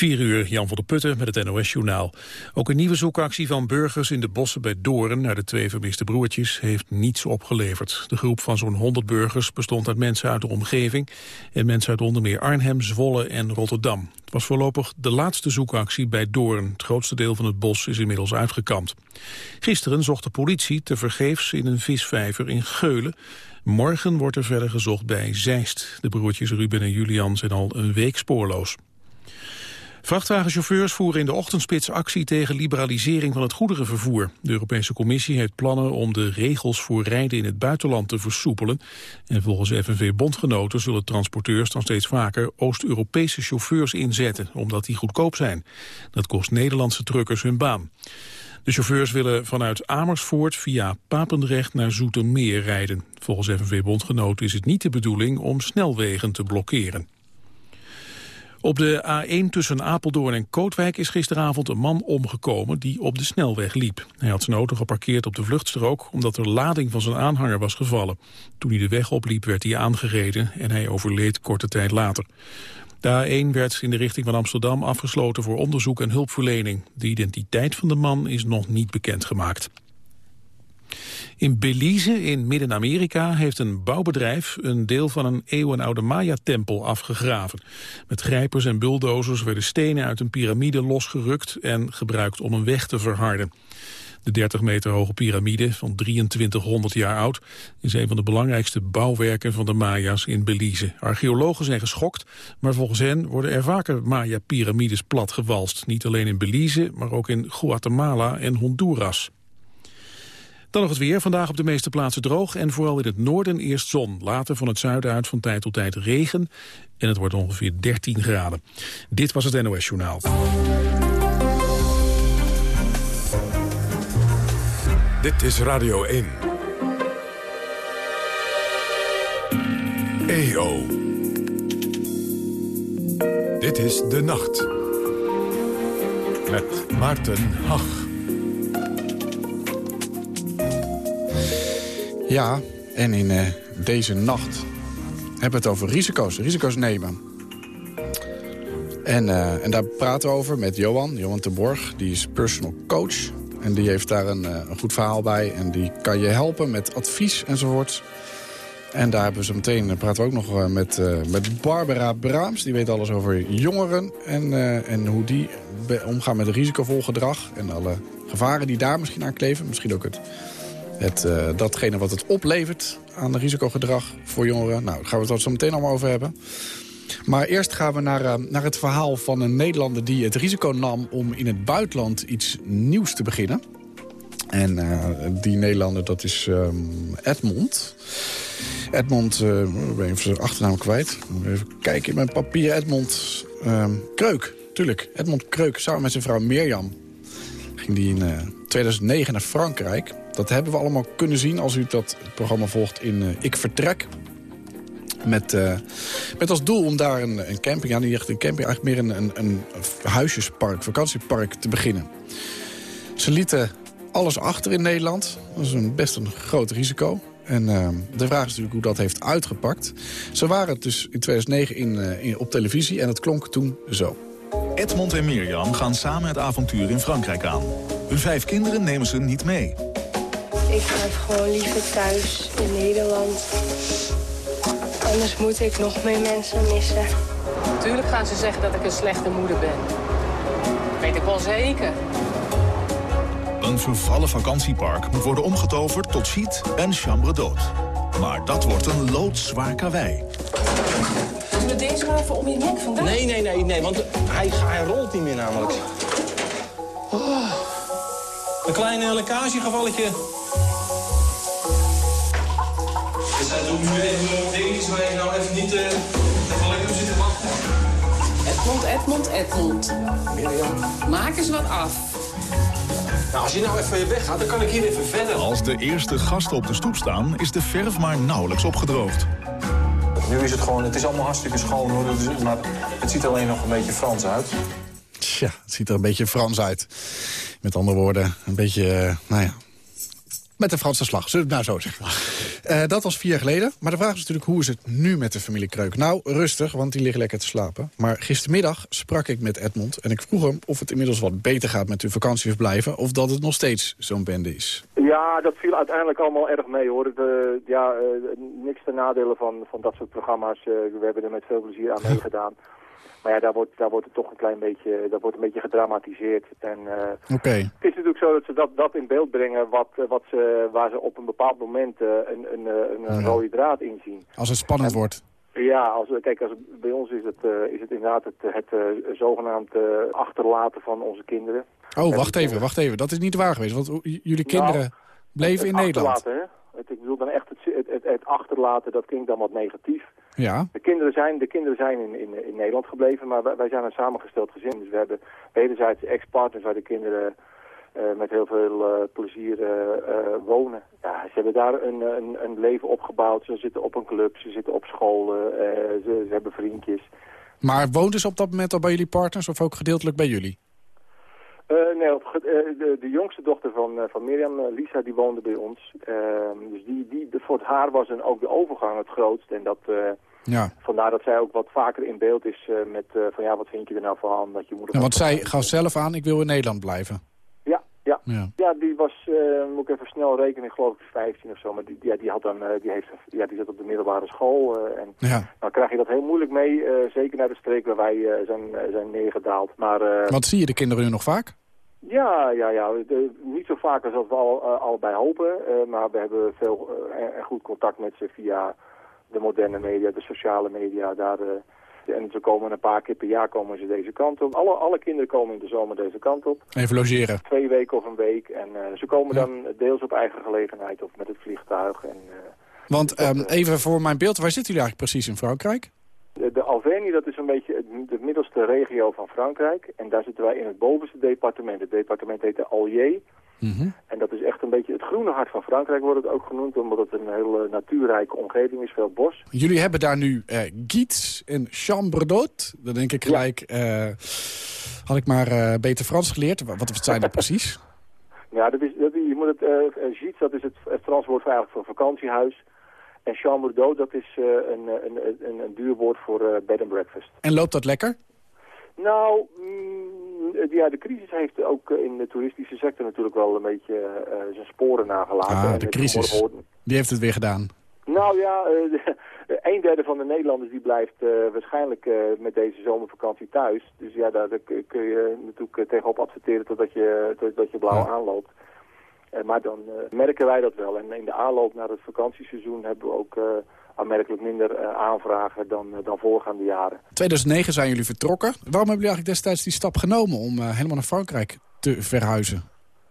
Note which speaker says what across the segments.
Speaker 1: 4 uur, Jan van der Putten met het NOS-journaal. Ook een nieuwe zoekactie van burgers in de bossen bij Doorn... naar de twee vermiste broertjes heeft niets opgeleverd. De groep van zo'n 100 burgers bestond uit mensen uit de omgeving... en mensen uit onder meer Arnhem, Zwolle en Rotterdam. Het was voorlopig de laatste zoekactie bij Doorn. Het grootste deel van het bos is inmiddels uitgekampt. Gisteren zocht de politie tevergeefs in een visvijver in Geulen... Morgen wordt er verder gezocht bij Zeist. De broertjes Ruben en Julian zijn al een week spoorloos. Vrachtwagenchauffeurs voeren in de ochtendspits actie tegen liberalisering van het goederenvervoer. De Europese Commissie heeft plannen om de regels voor rijden in het buitenland te versoepelen. En volgens FNV-bondgenoten zullen transporteurs dan steeds vaker Oost-Europese chauffeurs inzetten, omdat die goedkoop zijn. Dat kost Nederlandse truckers hun baan. De chauffeurs willen vanuit Amersfoort via Papendrecht naar Zoetermeer rijden. Volgens FNV-bondgenoten is het niet de bedoeling om snelwegen te blokkeren. Op de A1 tussen Apeldoorn en Kootwijk is gisteravond een man omgekomen die op de snelweg liep. Hij had zijn auto geparkeerd op de vluchtstrook omdat er lading van zijn aanhanger was gevallen. Toen hij de weg opliep werd hij aangereden en hij overleed korte tijd later. De A1 werd in de richting van Amsterdam afgesloten voor onderzoek en hulpverlening. De identiteit van de man is nog niet bekendgemaakt. In Belize in Midden-Amerika heeft een bouwbedrijf een deel van een eeuwenoude Maya-tempel afgegraven. Met grijpers en bulldozers werden stenen uit een piramide losgerukt en gebruikt om een weg te verharden. De 30 meter hoge piramide van 2300 jaar oud is een van de belangrijkste bouwwerken van de Maya's in Belize. Archeologen zijn geschokt, maar volgens hen worden er vaker Maya-piramides platgewalst. Niet alleen in Belize, maar ook in Guatemala en Honduras. Dan nog het weer. Vandaag op de meeste plaatsen droog en vooral in het noorden eerst zon. Later van het zuiden uit van tijd tot tijd regen en het wordt ongeveer 13 graden. Dit was het NOS Journaal.
Speaker 2: Dit is Radio 1. EO. Dit is De Nacht. Met Maarten Hach.
Speaker 3: Ja, en in uh, deze nacht hebben we het over risico's. Risico's nemen. En, uh, en daar praten we over met Johan, Johan de Borg. Die is personal coach. En die heeft daar een, uh, een, goed verhaal bij. En die kan je helpen met advies enzovoort. En daar hebben we zo meteen, praten we ook nog met, met Barbara Braams. Die weet alles over jongeren en, en hoe die omgaan met risicovol gedrag. En alle gevaren die daar misschien aan kleven. Misschien ook het het, uh, datgene wat het oplevert aan risicogedrag voor jongeren. Nou, daar gaan we het zo meteen allemaal over hebben. Maar eerst gaan we naar, uh, naar het verhaal van een Nederlander die het risico nam... om in het buitenland iets nieuws te beginnen. En uh, die Nederlander, dat is um, Edmond. Edmond, uh, ik ben even zijn achternaam kwijt. Even kijken in mijn papier. Edmond um, Kreuk, tuurlijk. Edmond Kreuk, samen met zijn vrouw Mirjam... ging die in 2009 naar Frankrijk. Dat hebben we allemaal kunnen zien als u dat programma volgt in uh, Ik Vertrek. Met, uh, met als doel om daar een, een camping, ja niet echt een camping, eigenlijk meer een, een, een huisjespark, vakantiepark te beginnen. Ze lieten alles achter in Nederland. Dat is een, best een groot risico. En uh, de vraag is natuurlijk hoe dat heeft uitgepakt. Ze waren dus in 2009 in, uh, in, op televisie en het klonk toen zo.
Speaker 4: Edmond en Mirjam gaan samen het avontuur in Frankrijk aan. Hun vijf kinderen nemen ze niet mee.
Speaker 5: Ik blijf gewoon liever thuis in Nederland. Anders moet ik nog meer mensen missen.
Speaker 6: Tuurlijk gaan ze zeggen dat ik een slechte moeder ben. Weet ik wel zeker.
Speaker 4: Een vervallen vakantiepark moet worden omgetoverd tot chiet en chambre d'hôte. Maar dat wordt een loodzwaar karwei.
Speaker 6: Doen we deze maar even om je nek vandaag?
Speaker 7: Nee, nee, nee, nee, want hij, hij rolt niet meer namelijk. Oh. Een klein lekkagegevalletje.
Speaker 8: Nu even dingetjes waar je nou even niet uh, even lekker zitten wachten.
Speaker 6: Edmond, Edmond, Edmond.
Speaker 7: Mirjam.
Speaker 6: Maak eens wat af.
Speaker 7: Nou, als je nou even weggaat, dan kan ik hier even verder.
Speaker 4: Als de eerste gasten op de stoep staan, is de verf maar nauwelijks opgedroogd.
Speaker 8: Nu is het gewoon, het is allemaal hartstikke schoon hoor, maar het ziet alleen nog een beetje Frans uit.
Speaker 3: Tja, het ziet er een beetje Frans uit. Met andere woorden, een beetje, uh, nou ja, Met de Franse slag, zullen we het nou zo zeggen. Eh, dat was vier jaar geleden. Maar de vraag is natuurlijk, hoe is het nu met de familie Kreuk? Nou, rustig, want die liggen lekker te slapen. Maar gistermiddag sprak ik met Edmond en ik vroeg hem... of het inmiddels wat beter gaat met uw vakantieverblijven... of dat het nog steeds zo'n bende is.
Speaker 9: Ja, dat viel uiteindelijk allemaal erg mee, hoor. De, ja, uh, niks ten nadele van, van dat soort programma's. Uh, we hebben er met veel plezier aan meegedaan. Maar ja, daar wordt, daar wordt het toch een klein beetje, daar wordt een beetje gedramatiseerd. En uh,
Speaker 3: okay.
Speaker 9: het is natuurlijk zo dat ze dat, dat in beeld brengen wat, wat ze, waar ze op een bepaald moment uh, een, een, een, ja. rode draad inzien.
Speaker 3: Als het spannend en, wordt.
Speaker 9: Ja, als, kijk, als, bij ons is het, uh, is het inderdaad het, het zogenaamd achterlaten van onze kinderen.
Speaker 3: Oh, wacht even, wacht even. Dat is niet waar geweest, want jullie kinderen nou, bleven in Nederland.
Speaker 9: Hè? Het, ik bedoel dan echt het, het, het, achterlaten, dat klinkt dan wat negatief.
Speaker 3: Ja.
Speaker 9: De kinderen zijn, de kinderen zijn in, in, in Nederland gebleven, maar wij, wij zijn een samengesteld gezin. Dus we hebben wederzijds ex-partners waar de kinderen uh, met heel veel uh, plezier uh, wonen. Ja, ze hebben daar een, een, een, leven opgebouwd. Ze zitten op een club, ze zitten op school, ze, ze, hebben vriendjes.
Speaker 3: Maar woonden ze op dat moment al bij jullie partners of ook gedeeltelijk bij jullie?
Speaker 9: nee, op, de, de, jongste dochter van, van Mirjam, Lisa, die woonde bij ons. Ehm, dus die, die, voor haar was een, ook de overgang het grootst. En dat...
Speaker 3: Ja.
Speaker 9: Vandaar dat zij ook wat vaker in beeld is uh, met uh, van ja, wat vind je er nou van dat je moeder...
Speaker 3: Ja, want zij gaf zelf aan, ik wil in Nederland blijven.
Speaker 9: Ja, ja.
Speaker 3: Ja,
Speaker 9: ja die was, uh, moet ik even snel rekenen, geloof ik 15 of zo. Maar die, ja, die, had dan, die, heeft, ja, die zat op de middelbare school. en
Speaker 3: ja.
Speaker 9: dan krijg je dat heel moeilijk mee, zeker naar de streek waar wij zijn, zijn neergedaald. Maar,
Speaker 3: wat zie je de kinderen nu nog vaak?
Speaker 9: Ja, ja, ja. De, niet zo vaak als we al, allebei hopen. maar we hebben veel en goed contact met ze via de moderne media, de sociale media. Daar, uh, en ze komen een paar keer per jaar komen ze deze kant op. Alle, alle kinderen komen in de zomer deze kant op.
Speaker 3: Even logeren.
Speaker 9: Twee weken of een week. En uh, ze komen ja. dan deels op eigen gelegenheid of met het vliegtuig. En, uh,
Speaker 3: Want um, even voor mijn beeld, waar zitten jullie eigenlijk precies in Frankrijk?
Speaker 9: De, de Alvernie, dat is een beetje het, de middelste regio van Frankrijk. En daar zitten wij in het bovenste departement. Het departement heet de Allier.
Speaker 3: Mm -hmm.
Speaker 9: En dat is echt een beetje het groene hart van Frankrijk wordt het ook genoemd. Omdat het een hele natuurrijke omgeving is, veel bos.
Speaker 3: Jullie hebben daar nu uh, Giets en Chambre d'Hôte. Dan denk ik gelijk, ja. uh, had ik maar uh, beter Frans geleerd. Wat, wat zijn dat precies?
Speaker 9: Ja, dat is, dat, je moet het, uh, Giets, dat is het, het Frans woord voor, eigenlijk voor vakantiehuis. En Chambre dat is een, een, een, een duur woord voor bed and breakfast.
Speaker 3: En loopt dat lekker?
Speaker 9: Nou, ja, de crisis heeft ook in de toeristische sector natuurlijk wel een beetje uh, zijn sporen nagelaten.
Speaker 3: Ah, de crisis, die heeft het weer gedaan.
Speaker 9: Nou ja, een derde van de Nederlanders die blijft uh, waarschijnlijk met deze zomervakantie thuis. Dus ja, daar, daar kun je natuurlijk tegenop adverteren totdat je, totdat je blauw ja. aanloopt. maar dan merken wij dat wel. En in de aanloop naar het vakantieseizoen hebben we ook aanmerkelijk minder uh, aanvragen dan, uh, dan voorgaande jaren.
Speaker 3: 2009 zijn jullie vertrokken. Waarom hebben jullie eigenlijk destijds die stap genomen om uh, helemaal naar Frankrijk te verhuizen?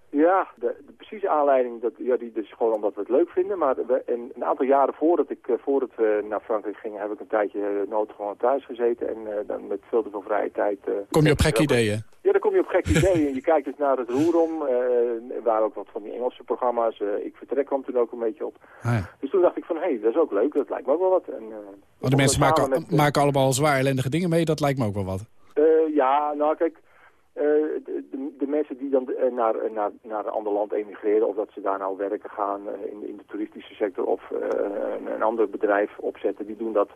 Speaker 9: Ja, de, de precieze aanleiding dat, ja, die is gewoon omdat we het leuk vinden. Maar we, een, een aantal jaren voordat, ik, voordat we naar Frankrijk gingen, heb ik een tijdje nood gewoon thuis gezeten. En dan met veel te veel vrije tijd...
Speaker 3: Kom je op gekke ideeën?
Speaker 9: Ja, dan kom je op gekke ideeën. En je kijkt dus naar het roerom. er waren ook wat van die Engelse programma's. ik vertrek kwam toen ook een beetje op.
Speaker 3: Ah, ja.
Speaker 9: Dus toen dacht ik van, hé, hey, dat is ook leuk. Dat lijkt me ook wel wat. En,
Speaker 3: oh, de mensen maken, met, maken allemaal zwaar ellendige dingen mee. Dat lijkt me ook wel wat.
Speaker 9: Ja, nou kijk... Uh, de, de, de, mensen die dan naar, naar, naar een ander land emigreren... of dat ze daar nou werken gaan in, in de toeristische sector... of een, een ander bedrijf opzetten... die doen dat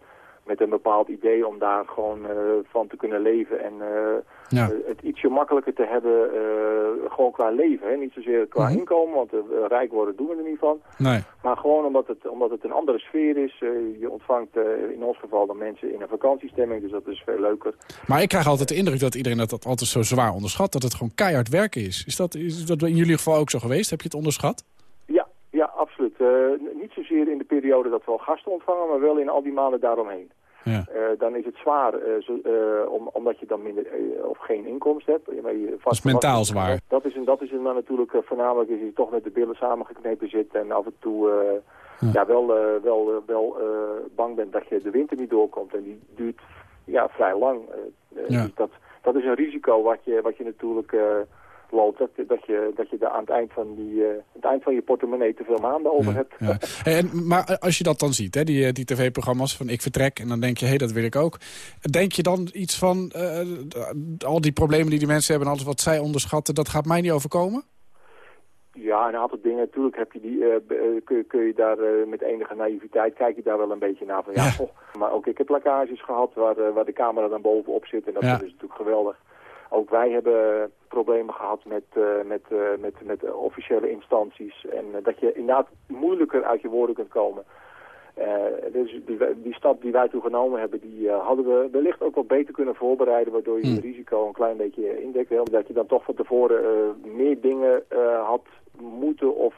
Speaker 9: met een bepaald idee om daar gewoon uh, van te kunnen leven en uh,
Speaker 3: ja.
Speaker 9: uh, het ietsje makkelijker te hebben, gewoon qua leven. Hè? Niet zozeer qua
Speaker 3: Mhm.
Speaker 9: mm -hmm. inkomen, want rijk worden doen we er niet van.
Speaker 3: Nee.
Speaker 9: Maar gewoon omdat het, omdat het een andere sfeer is. je ontvangt in ons geval dan mensen in een vakantiestemming, dus dat is veel leuker.
Speaker 3: Maar ik krijg altijd de indruk dat iedereen dat, dat altijd zo zwaar onderschat, dat het gewoon keihard werken is. Is dat, is dat in jullie geval ook zo geweest? Heb je het onderschat?
Speaker 9: Ja, ja, absoluut. Uh, niet zozeer in de periode dat we al gasten ontvangen, maar wel in al die maanden daaromheen.
Speaker 3: Ja.
Speaker 9: Uh, dan is het zwaar, uh, zo, om, omdat je dan minder of geen inkomst hebt. Maar je
Speaker 3: dat is mentaal zwaar.
Speaker 9: Dat is, een, dat is een, maar natuurlijk voornamelijk is je toch met de billen samengeknepen zit en af en toe ja. ja. wel, wel, wel bang bent dat je de winter niet doorkomt. En die duurt ja, vrij lang.
Speaker 3: ja.
Speaker 9: Dus dat, dat is een risico wat je, wat je natuurlijk loopt, dat, dat, je, dat je daar aan het eind van, die, uh, het eind van je portemonnee te veel maanden over hebt.
Speaker 3: Ja. En, maar als je dat dan ziet, hè, die, die tv-programma's van ik vertrek... en dan denk je, hé, hey, dat wil ik ook. Denk je dan iets van, uh, al die problemen die die mensen hebben... en alles wat zij onderschatten, dat gaat mij niet overkomen?
Speaker 9: Ja, een aantal dingen. Natuurlijk heb je die, eh, eh, kun, kun je daar eh, met enige naïviteit, kijk je daar wel een beetje naar van ja,
Speaker 10: Ja.
Speaker 9: goh. Maar ook ik heb plakkages gehad waar, eh, waar de camera dan bovenop zit en dat
Speaker 10: Ja.
Speaker 9: is natuurlijk geweldig. Ook wij hebben problemen gehad met, eh, met, eh, met, met officiële instanties. En eh, dat je inderdaad moeilijker uit je woorden kunt komen. Dus die, die stap die wij toen genomen hebben, die hadden we wellicht ook wat beter kunnen voorbereiden, waardoor je
Speaker 10: Hmm.
Speaker 9: het risico een klein beetje indekt. Hè, Omdat je dan toch van tevoren meer dingen had moeten of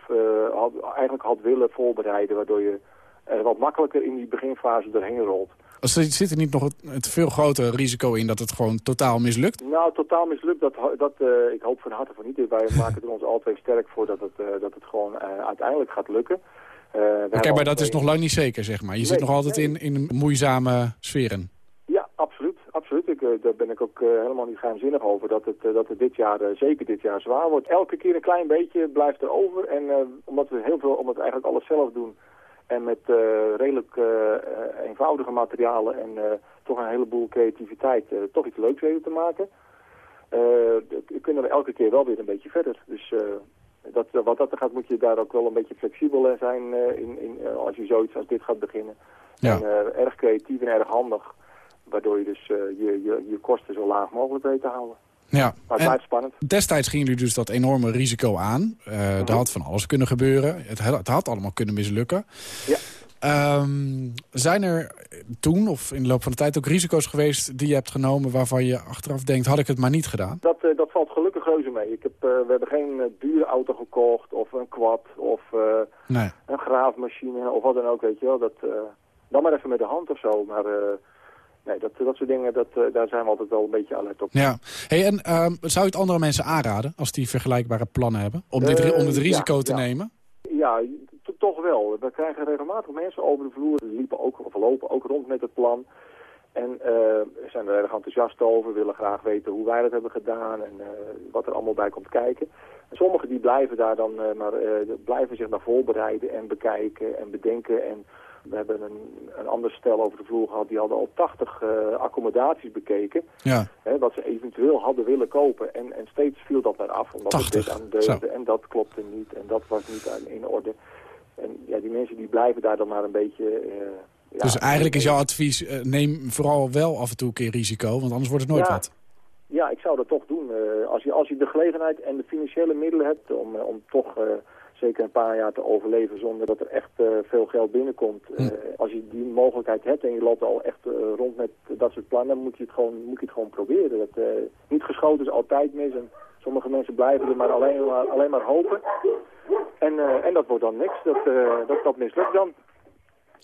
Speaker 9: had, eigenlijk had willen voorbereiden, waardoor je er wat makkelijker in die beginfase doorheen rolt.
Speaker 3: Als zit er niet nog het, het veel grotere risico in dat het gewoon totaal mislukt?
Speaker 9: Nou, totaal mislukt, dat, dat, eh, ik hoop van harte van niet. Wij maken er ons twee sterk voor dat het, eh, dat het gewoon eh, uiteindelijk gaat lukken. Hebben
Speaker 3: Oké, maar dat is nog lang niet zeker, zeg maar. Je zit nog altijd
Speaker 9: nee.
Speaker 3: in, in moeizame sferen.
Speaker 9: Ja, absoluut. absoluut. Ik, daar ben ik ook helemaal niet geheimzinnig over. Dat het, dat het dit jaar, zeker dit jaar, zwaar wordt. Elke keer een klein beetje blijft er over. En omdat we heel veel, omdat we eigenlijk alles zelf doen. En met eh, redelijk eh, eh, eenvoudige materialen en toch een heleboel creativiteit toch iets leuks weten te maken. eh, kunnen we elke keer wel weer een beetje verder. Dus dat, wat dat er gaat moet je daar ook wel een beetje flexibel in zijn in, in, als je zoiets als dit gaat beginnen.
Speaker 3: Ja.
Speaker 9: En erg creatief en erg handig. Waardoor je dus je, je, je kosten zo laag mogelijk weet te houden.
Speaker 3: Ja.
Speaker 9: Maar het
Speaker 3: En
Speaker 9: blijft spannend.
Speaker 3: destijds gingen jullie dus dat enorme risico aan. Eh Er had van alles kunnen gebeuren. Het, had- het had allemaal kunnen mislukken.
Speaker 9: Ja.
Speaker 3: Ehm, zijn er toen of in de loop van de tijd ook risico's geweest die je hebt genomen... waarvan je achteraf denkt, had ik het maar niet gedaan?
Speaker 9: Dat, eh, dat valt gelukkig reuze mee. Ik heb, eh, we hebben geen dure auto gekocht of een quad of
Speaker 3: Nee.
Speaker 9: een graafmachine of wat dan ook, weet je wel. Dat, dan maar even met de hand of zo. Maar nee, dat, dat soort dingen, dat, eh, daar zijn we altijd wel een beetje alert op.
Speaker 3: Ja. Hey, en ehm, zou je het andere mensen aanraden als die vergelijkbare plannen hebben? Om, dit,
Speaker 9: Eh,
Speaker 3: om het risico
Speaker 9: ja,
Speaker 3: te
Speaker 9: ja.
Speaker 3: nemen?
Speaker 9: Ja, to- toch wel. We krijgen regelmatig mensen over de vloer. Die liepen ook, of lopen ook rond met het plan. En eh, zijn er erg enthousiast over, willen graag weten hoe wij dat hebben gedaan en eh, wat er allemaal bij komt kijken. En sommigen die blijven daar dan eh, maar, eh, blijven zich naar voorbereiden en bekijken en bedenken. En we hebben een, een ander stel over de vloer gehad, die hadden al 80 eh, accommodaties bekeken.
Speaker 3: Ja.
Speaker 9: Hè, wat ze eventueel hadden willen kopen. En, en steeds viel dat maar af. Omdat
Speaker 3: 80,
Speaker 9: het dit aan deugde en dat klopte niet. En dat was niet aan- in orde. En ja, die mensen die blijven daar dan maar een beetje... eh, ja,
Speaker 3: dus eigenlijk is jouw advies, eh, neem vooral wel af en toe een keer risico, want anders wordt het nooit
Speaker 9: Ja.
Speaker 3: wat.
Speaker 9: Ja, ik zou dat toch doen. Als, je, als je de gelegenheid en de financiële middelen hebt om, om toch zeker een paar jaar te overleven zonder dat er echt eh, veel geld binnenkomt. eh, als je die mogelijkheid hebt en je loopt al echt eh, rond met dat soort plannen, dan moet je het gewoon, moet je het gewoon proberen. Dat, niet geschoten is altijd mis en sommige mensen blijven er maar alleen maar, alleen maar hopen. En, en dat wordt dan niks. Dat, dat, dat mislukt dan.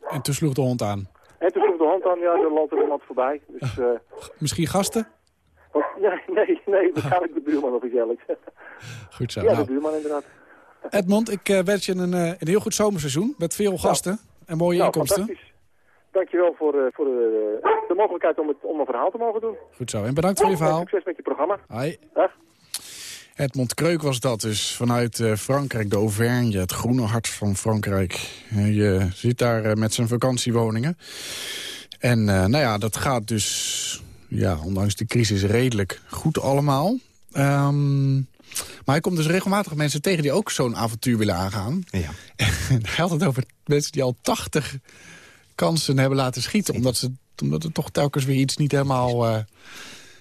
Speaker 3: En toen sloeg de hond aan.
Speaker 9: En toen sloeg de hand aan, ja, er loopt er iemand voorbij. Dus,
Speaker 3: Misschien gasten?
Speaker 9: wat- ja, nee, nee, waarschijnlijk de buurman iets dergelijks.
Speaker 3: Goed zo.
Speaker 9: Ja, de
Speaker 3: Nou,
Speaker 9: buurman inderdaad.
Speaker 3: Edmond, ik eh, wens je een, eh, een heel goed zomerseizoen met veel gasten en mooie
Speaker 9: Nou,
Speaker 3: inkomsten.
Speaker 9: Dankjewel voor, eh, voor de, de mogelijkheid om, het, om een verhaal te mogen doen.
Speaker 3: Goed zo. En bedankt voor je
Speaker 9: En
Speaker 3: verhaal.
Speaker 9: Succes met je programma.
Speaker 3: Hoi.
Speaker 9: Dag.
Speaker 3: Edmond Kreuk was dat dus, vanuit Frankrijk, de Auvergne, het groene hart van Frankrijk. Je zit daar met zijn vakantiewoningen. En nou ja, dat gaat dus, ja, ondanks de crisis redelijk goed allemaal. Ehm, maar hij komt dus regelmatig mensen tegen die ook zo'n avontuur willen aangaan.
Speaker 10: Ja.
Speaker 3: En hij had het over mensen die al 80 kansen hebben laten schieten. Omdat, ze, omdat er toch telkens weer iets niet helemaal... eh,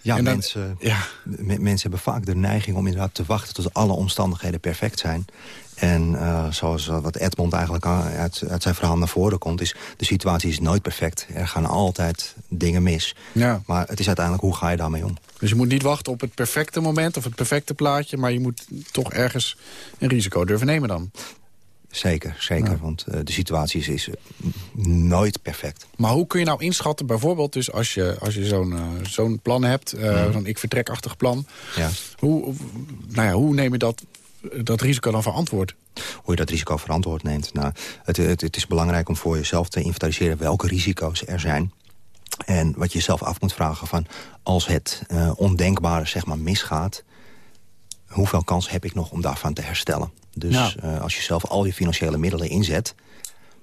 Speaker 10: Ja,
Speaker 3: dan-
Speaker 10: mensen,
Speaker 3: ja.
Speaker 10: me- mensen hebben vaak de neiging om inderdaad te wachten... tot alle omstandigheden perfect zijn. En eh, zoals eh, wat Edmond eigenlijk uit, uit zijn verhaal naar voren komt... is de situatie is nooit perfect. Er gaan altijd dingen mis.
Speaker 3: ja.
Speaker 10: Maar het is uiteindelijk hoe ga je daarmee om?
Speaker 3: Dus je moet niet wachten op het perfecte moment of het perfecte plaatje... maar je moet toch ergens een risico durven nemen dan.
Speaker 10: Zeker, zeker. Want eh, de situatie is, is eh, nooit perfect.
Speaker 3: Maar hoe kun je nou inschatten, bijvoorbeeld dus als je, als je zo'n eh, zo'n plan hebt... eh, zo'n ik-vertrekachtig plan...
Speaker 10: Ja.
Speaker 3: Hoe, nou ja, hoe neem je dat, dat risico dan verantwoord?
Speaker 10: Hoe je dat risico verantwoord neemt. Nou, het, het, het is belangrijk om voor jezelf te inventariseren... welke risico's er zijn. En wat je jezelf af moet vragen van... als het ondenkbare zeg maar misgaat... hoeveel kans heb ik nog om daarvan te herstellen? Dus
Speaker 3: Ja.
Speaker 10: eh, als je zelf al je financiële middelen inzet...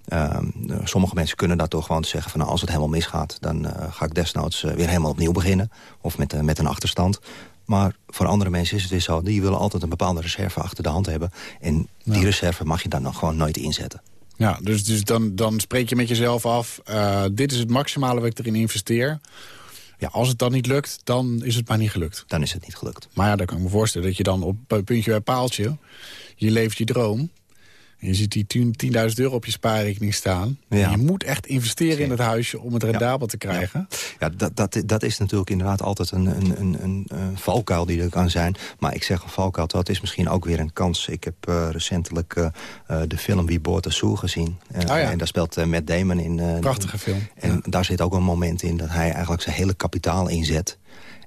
Speaker 10: ehm, eh, sommige mensen kunnen dat toch gewoon zeggen van... Nou, als het helemaal misgaat, dan eh, ga ik desnoods weer helemaal opnieuw beginnen. Of met, met een achterstand. Maar voor andere mensen is het weer zo... die willen altijd een bepaalde reserve achter de hand hebben. En die reserve mag je dan nog gewoon nooit inzetten.
Speaker 3: Ja, dus, dus dan, dan spreek je met jezelf af... Uh, dit is het maximale wat ik erin investeer. Ja, als het dan niet lukt, dan is het maar niet gelukt.
Speaker 10: Dan is het niet gelukt.
Speaker 3: Maar ja, dan kan ik me voorstellen dat je dan op puntje bij paaltje... je leeft je droom en je ziet die 10.000 euro op je spaarrekening staan. Ja. Je moet echt investeren in het huisje om het rendabel te krijgen.
Speaker 10: Ja, dat, dat, dat is natuurlijk inderdaad altijd een, een, een, een, valkuil die er kan zijn. Maar ik zeg een valkuil, dat is misschien ook weer een kans. Ik heb uh, recentelijk uh, de film Wie Boort de Soe gezien. Uh, oh En daar speelt Matt Damon in.
Speaker 3: Prachtige film.
Speaker 10: En daar zit ook een moment in dat hij eigenlijk zijn hele kapitaal inzet.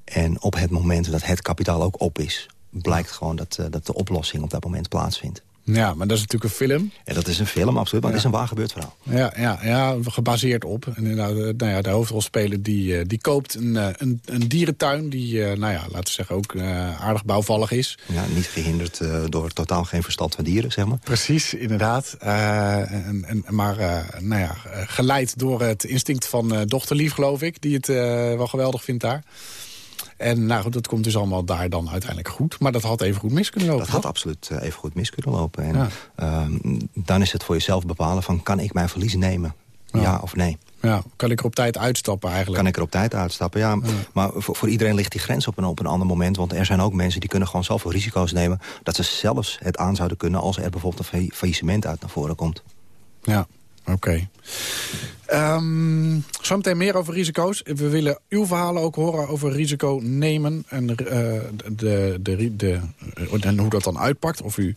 Speaker 10: En op het moment dat het kapitaal ook op is... blijkt gewoon dat, dat de oplossing op dat moment plaatsvindt.
Speaker 3: Ja, maar dat is natuurlijk een film.
Speaker 10: Ja, dat is een film, absoluut. Maar het is een waar gebeurd verhaal.
Speaker 3: Ja, ja, ja gebaseerd op. En, nou, nou ja, de hoofdrolspeler die, eh, die koopt een, eh, een, een dierentuin... die, nou ja, laten we zeggen, ook aardig bouwvallig is.
Speaker 10: Ja, niet gehinderd door totaal geen verstand van dieren, zeg maar.
Speaker 3: Precies, inderdaad. en, en, maar nou ja, geleid door het instinct van dochterlief, geloof ik... die het wel geweldig vindt daar. En nou goed, dat komt dus allemaal daar dan uiteindelijk goed. Maar dat had even goed mis kunnen lopen.
Speaker 10: Dat had absoluut eh, even goed mis kunnen lopen. En ehm, dan is het voor jezelf bepalen van kan ik mijn verlies nemen? Ja, of nee.
Speaker 3: Ja, kan ik er op tijd uitstappen eigenlijk?
Speaker 10: Kan ik er op tijd uitstappen, ja. Maar voor, voor, iedereen ligt die grens op een, op een ander moment. Want er zijn ook mensen die kunnen gewoon zoveel risico's nemen... dat ze zelfs het aan zouden kunnen als er bijvoorbeeld een faillissement uit naar voren komt.
Speaker 3: Ja, oké. Okay. Um, zometeen meer over risico's. We willen uw verhalen ook horen over risico nemen. En, uh, de, de, de, en hoe dat dan uitpakt. Of u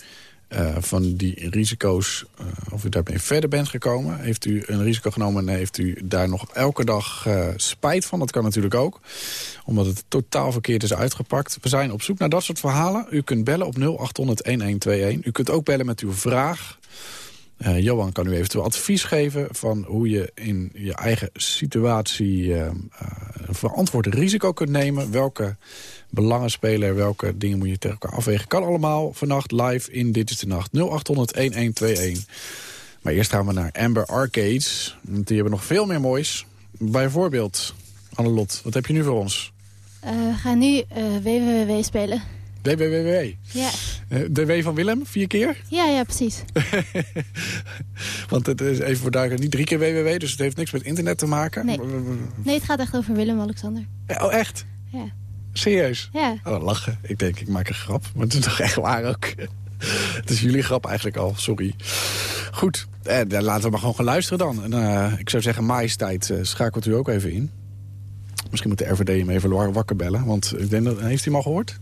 Speaker 3: uh, van die risico's, of u daarmee verder bent gekomen. Heeft u een risico genomen en heeft u daar nog elke dag spijt van? Dat kan natuurlijk ook. Omdat het totaal verkeerd is uitgepakt. We zijn op zoek naar dat soort verhalen. U kunt bellen op 0800-1121. U kunt ook bellen met uw vraag uh, Johan kan u eventueel advies geven van hoe je in je eigen situatie uh, uh, verantwoord risico kunt nemen. Welke belangen spelen welke dingen moet je tegen elkaar afwegen. Kan allemaal vannacht live in Dit is de Nacht 0800-1121. Maar eerst gaan we naar Amber Arcades. Want die hebben nog veel meer moois. Bijvoorbeeld, Annelot, wat heb je nu voor ons?
Speaker 11: we gaan nu WWW spelen.
Speaker 3: WWW.
Speaker 11: Ja.
Speaker 3: Eh, de W van Willem, vier keer?
Speaker 11: Ja, ja, precies.
Speaker 3: Want het is even voor duidelijk niet drie keer WWW, dus het heeft niks met internet te maken.
Speaker 11: Nee, nee het gaat echt over Willem-Alexander.
Speaker 3: Oh, echt?
Speaker 11: Ja.
Speaker 3: Serieus?
Speaker 11: Ja.
Speaker 3: Oh, lachen. Ik denk, ik maak een grap. Maar het is toch echt waar ook. het is jullie grap eigenlijk al, sorry. Goed, eh, laten we maar gewoon gaan luisteren dan. En, uh, ik zou zeggen, majesteit, uh, schakelt u ook even in. Misschien moet de RVD hem even wakker bellen. Want ik denk dat, heeft hij hem al gehoord?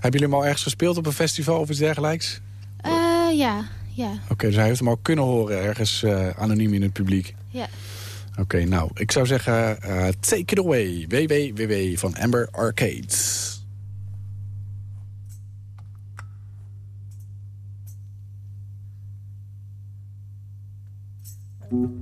Speaker 3: Hebben jullie hem al ergens gespeeld op een festival of iets dergelijks?
Speaker 11: Uh, ja, ja.
Speaker 3: Oké, dus hij heeft hem al kunnen horen ergens uh, anoniem in het publiek?
Speaker 11: Ja.
Speaker 3: Oké, nou, ik zou zeggen, uh, take it away. WWW van Amber Arcades.
Speaker 11: I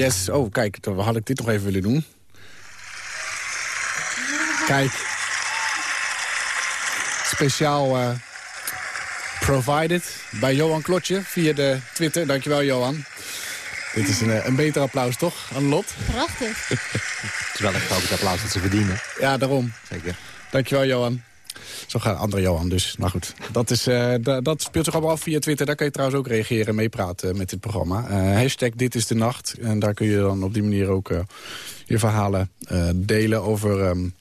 Speaker 3: Yes, oh kijk, dan had ik dit nog even willen doen. Kijk. Speciaal uh, provided bij Johan Klotje via de Twitter. Dankjewel Johan. Dit is een, een beter applaus toch, aan Lot?
Speaker 11: Prachtig.
Speaker 10: het is wel echt ook het applaus dat ze verdienen.
Speaker 3: Ja, daarom.
Speaker 10: Zeker.
Speaker 3: Dankjewel Johan. Zo gaat andere Johan dus. Nou goed, dat, is, uh, dat speelt zich allemaal af via Twitter. Daar kan je trouwens ook reageren en meepraten met dit programma. Uh, hashtag Dit is de Nacht. En daar kun je dan op die manier ook uh, je verhalen delen over... Um,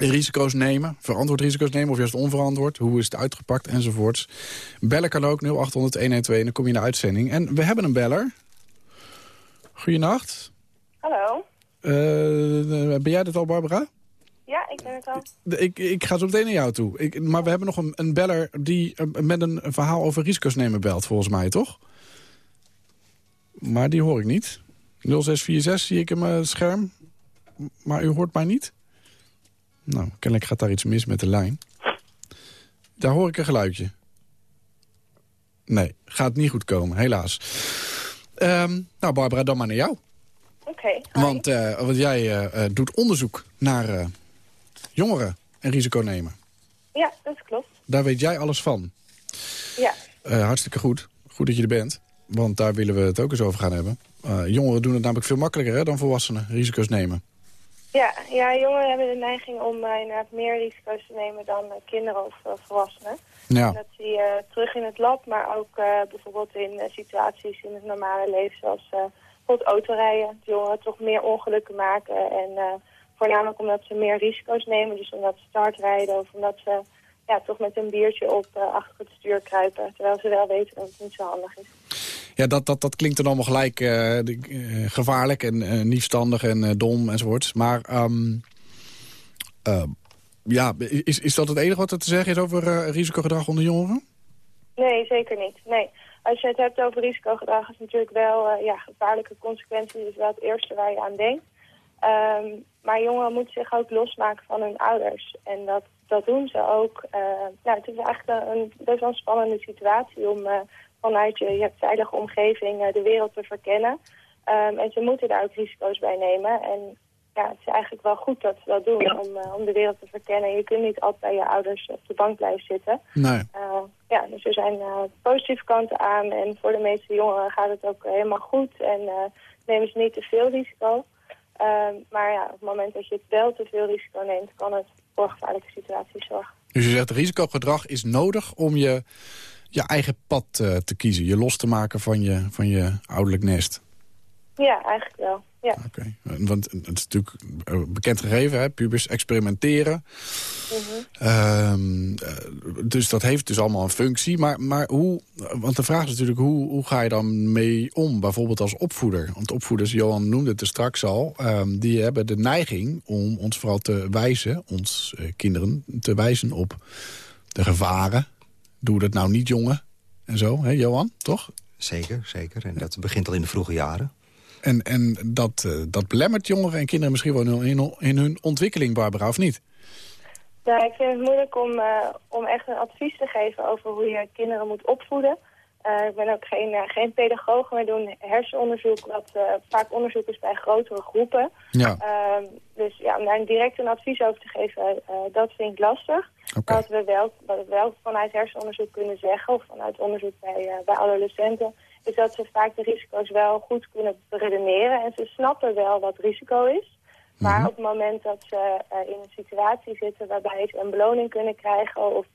Speaker 3: risico's nemen, verantwoord risico's nemen... of juist onverantwoord, hoe is het uitgepakt enzovoorts. Bellen kan ook, 0800-112, en dan kom je in de uitzending. En we hebben een beller. Goedenacht.
Speaker 12: Hallo.
Speaker 3: ben jij dat al, Barbara?
Speaker 12: Ja, ik ben het al.
Speaker 3: Ik, ik ga zo meteen naar jou toe. Ik, maar we hebben nog een, een beller die met een, een, verhaal over risico's nemen belt, volgens mij, toch? Maar die hoor ik niet. 0646 zie ik in mijn scherm. Maar u hoort mij niet? Nou, kennelijk gaat daar iets mis met de lijn. Daar hoor ik een geluidje. Nee, gaat niet goed komen, helaas. Um, nou, Barbara, dan maar naar jou.
Speaker 12: Oké. Okay,
Speaker 3: want, uh, want jij uh, doet onderzoek naar uh, jongeren en risico nemen.
Speaker 12: Ja, dat klopt.
Speaker 3: Daar weet jij alles van.
Speaker 12: Ja.
Speaker 3: hartstikke goed. Goed dat je er bent. Want daar willen we het ook eens over gaan hebben. jongeren doen het namelijk veel makkelijker hè, dan volwassenen, risico's nemen.
Speaker 12: Ja, ja, jongeren hebben de neiging om uh, inderdaad meer risico's te nemen dan uh, kinderen of volwassenen.
Speaker 3: Ja.
Speaker 12: En dat zie je terug in het lab, maar ook bijvoorbeeld in situaties in het normale leven, zoals bijvoorbeeld autorijden. Jongeren toch meer ongelukken maken en voornamelijk omdat ze meer risico's nemen. Dus omdat ze startrijden of omdat ze ja, toch met een biertje op achter het stuur kruipen, terwijl ze wel weten dat het niet zo handig is.
Speaker 3: Ja, dat, dat, dat klinkt dan allemaal gelijk uh, uh, gevaarlijk en nieuwstandig en dom enzovoort. Maar um, ja, is, is dat het enige wat er te zeggen is over risicogedrag onder jongeren?
Speaker 12: Nee, zeker niet. Nee. Als je het hebt over risicogedrag is natuurlijk wel ja, gevaarlijke consequenties. Is wel het eerste waar je aan denkt. Um, maar jongeren moeten zich ook losmaken van hun ouders. En dat, dat doen ze ook. nou, het is eigenlijk een best wel een spannende situatie om vanuit je, je veilige omgeving uh, de wereld te verkennen. Um, en ze moeten daar ook risico's bij nemen. En ja, het is eigenlijk wel goed dat ze dat doen om, om de wereld te verkennen. Je kunt niet altijd bij je ouders op de bank blijven zitten.
Speaker 3: Nee.
Speaker 12: Ja, dus er zijn positieve kanten aan. En voor de meeste jongeren gaat het ook helemaal goed. En nemen ze niet te veel risico. Ehm, maar ja, op het moment dat je wel te veel risico neemt, kan het voor gevaarlijke situaties zorgen.
Speaker 3: Dus je zegt risicogedrag is nodig om je je eigen pad uh, te kiezen. Je los te maken van je, van je ouderlijk nest.
Speaker 12: Ja, eigenlijk wel. Ja.
Speaker 3: Oké, okay. want het is natuurlijk bekend gegeven, hè? pubers experimenteren.
Speaker 12: Mm -hmm.
Speaker 3: um, dus dat heeft dus allemaal een functie. Maar, maar hoe, want de vraag is natuurlijk, hoe, hoe ga je dan mee om? Bijvoorbeeld als opvoeder. Want opvoeders, Johan noemde het er straks al... Um, die hebben de neiging om ons vooral te wijzen, ons uh, kinderen, te wijzen op de gevaren doe dat nou niet, jongen. En zo, hè, Johan, toch?
Speaker 10: Zeker, zeker. En dat begint al in de vroege jaren.
Speaker 3: En, en dat, uh, dat belemmert jongeren en kinderen misschien wel in, in hun ontwikkeling, Barbara, of niet?
Speaker 12: Ja, ik vind het moeilijk om, uh, om echt een advies te geven over hoe je kinderen moet opvoeden. Uh, ik ben ook geen, uh, geen pedagoog, maar doen hersenonderzoek, wat uh, vaak onderzoek is bij grotere groepen.
Speaker 3: Ja.
Speaker 12: Uh, dus ja, om daar direct een advies over te geven, dat vind ik lastig.
Speaker 3: Okay.
Speaker 12: Wat, we wel, wat we wel vanuit hersenonderzoek kunnen zeggen, of vanuit onderzoek bij, bij adolescenten, is dat ze vaak de risico's wel goed kunnen redeneren. En ze snappen wel wat risico is. Maar
Speaker 3: Mhm.
Speaker 12: op het moment dat ze in een situatie zitten waarbij ze een beloning kunnen krijgen... of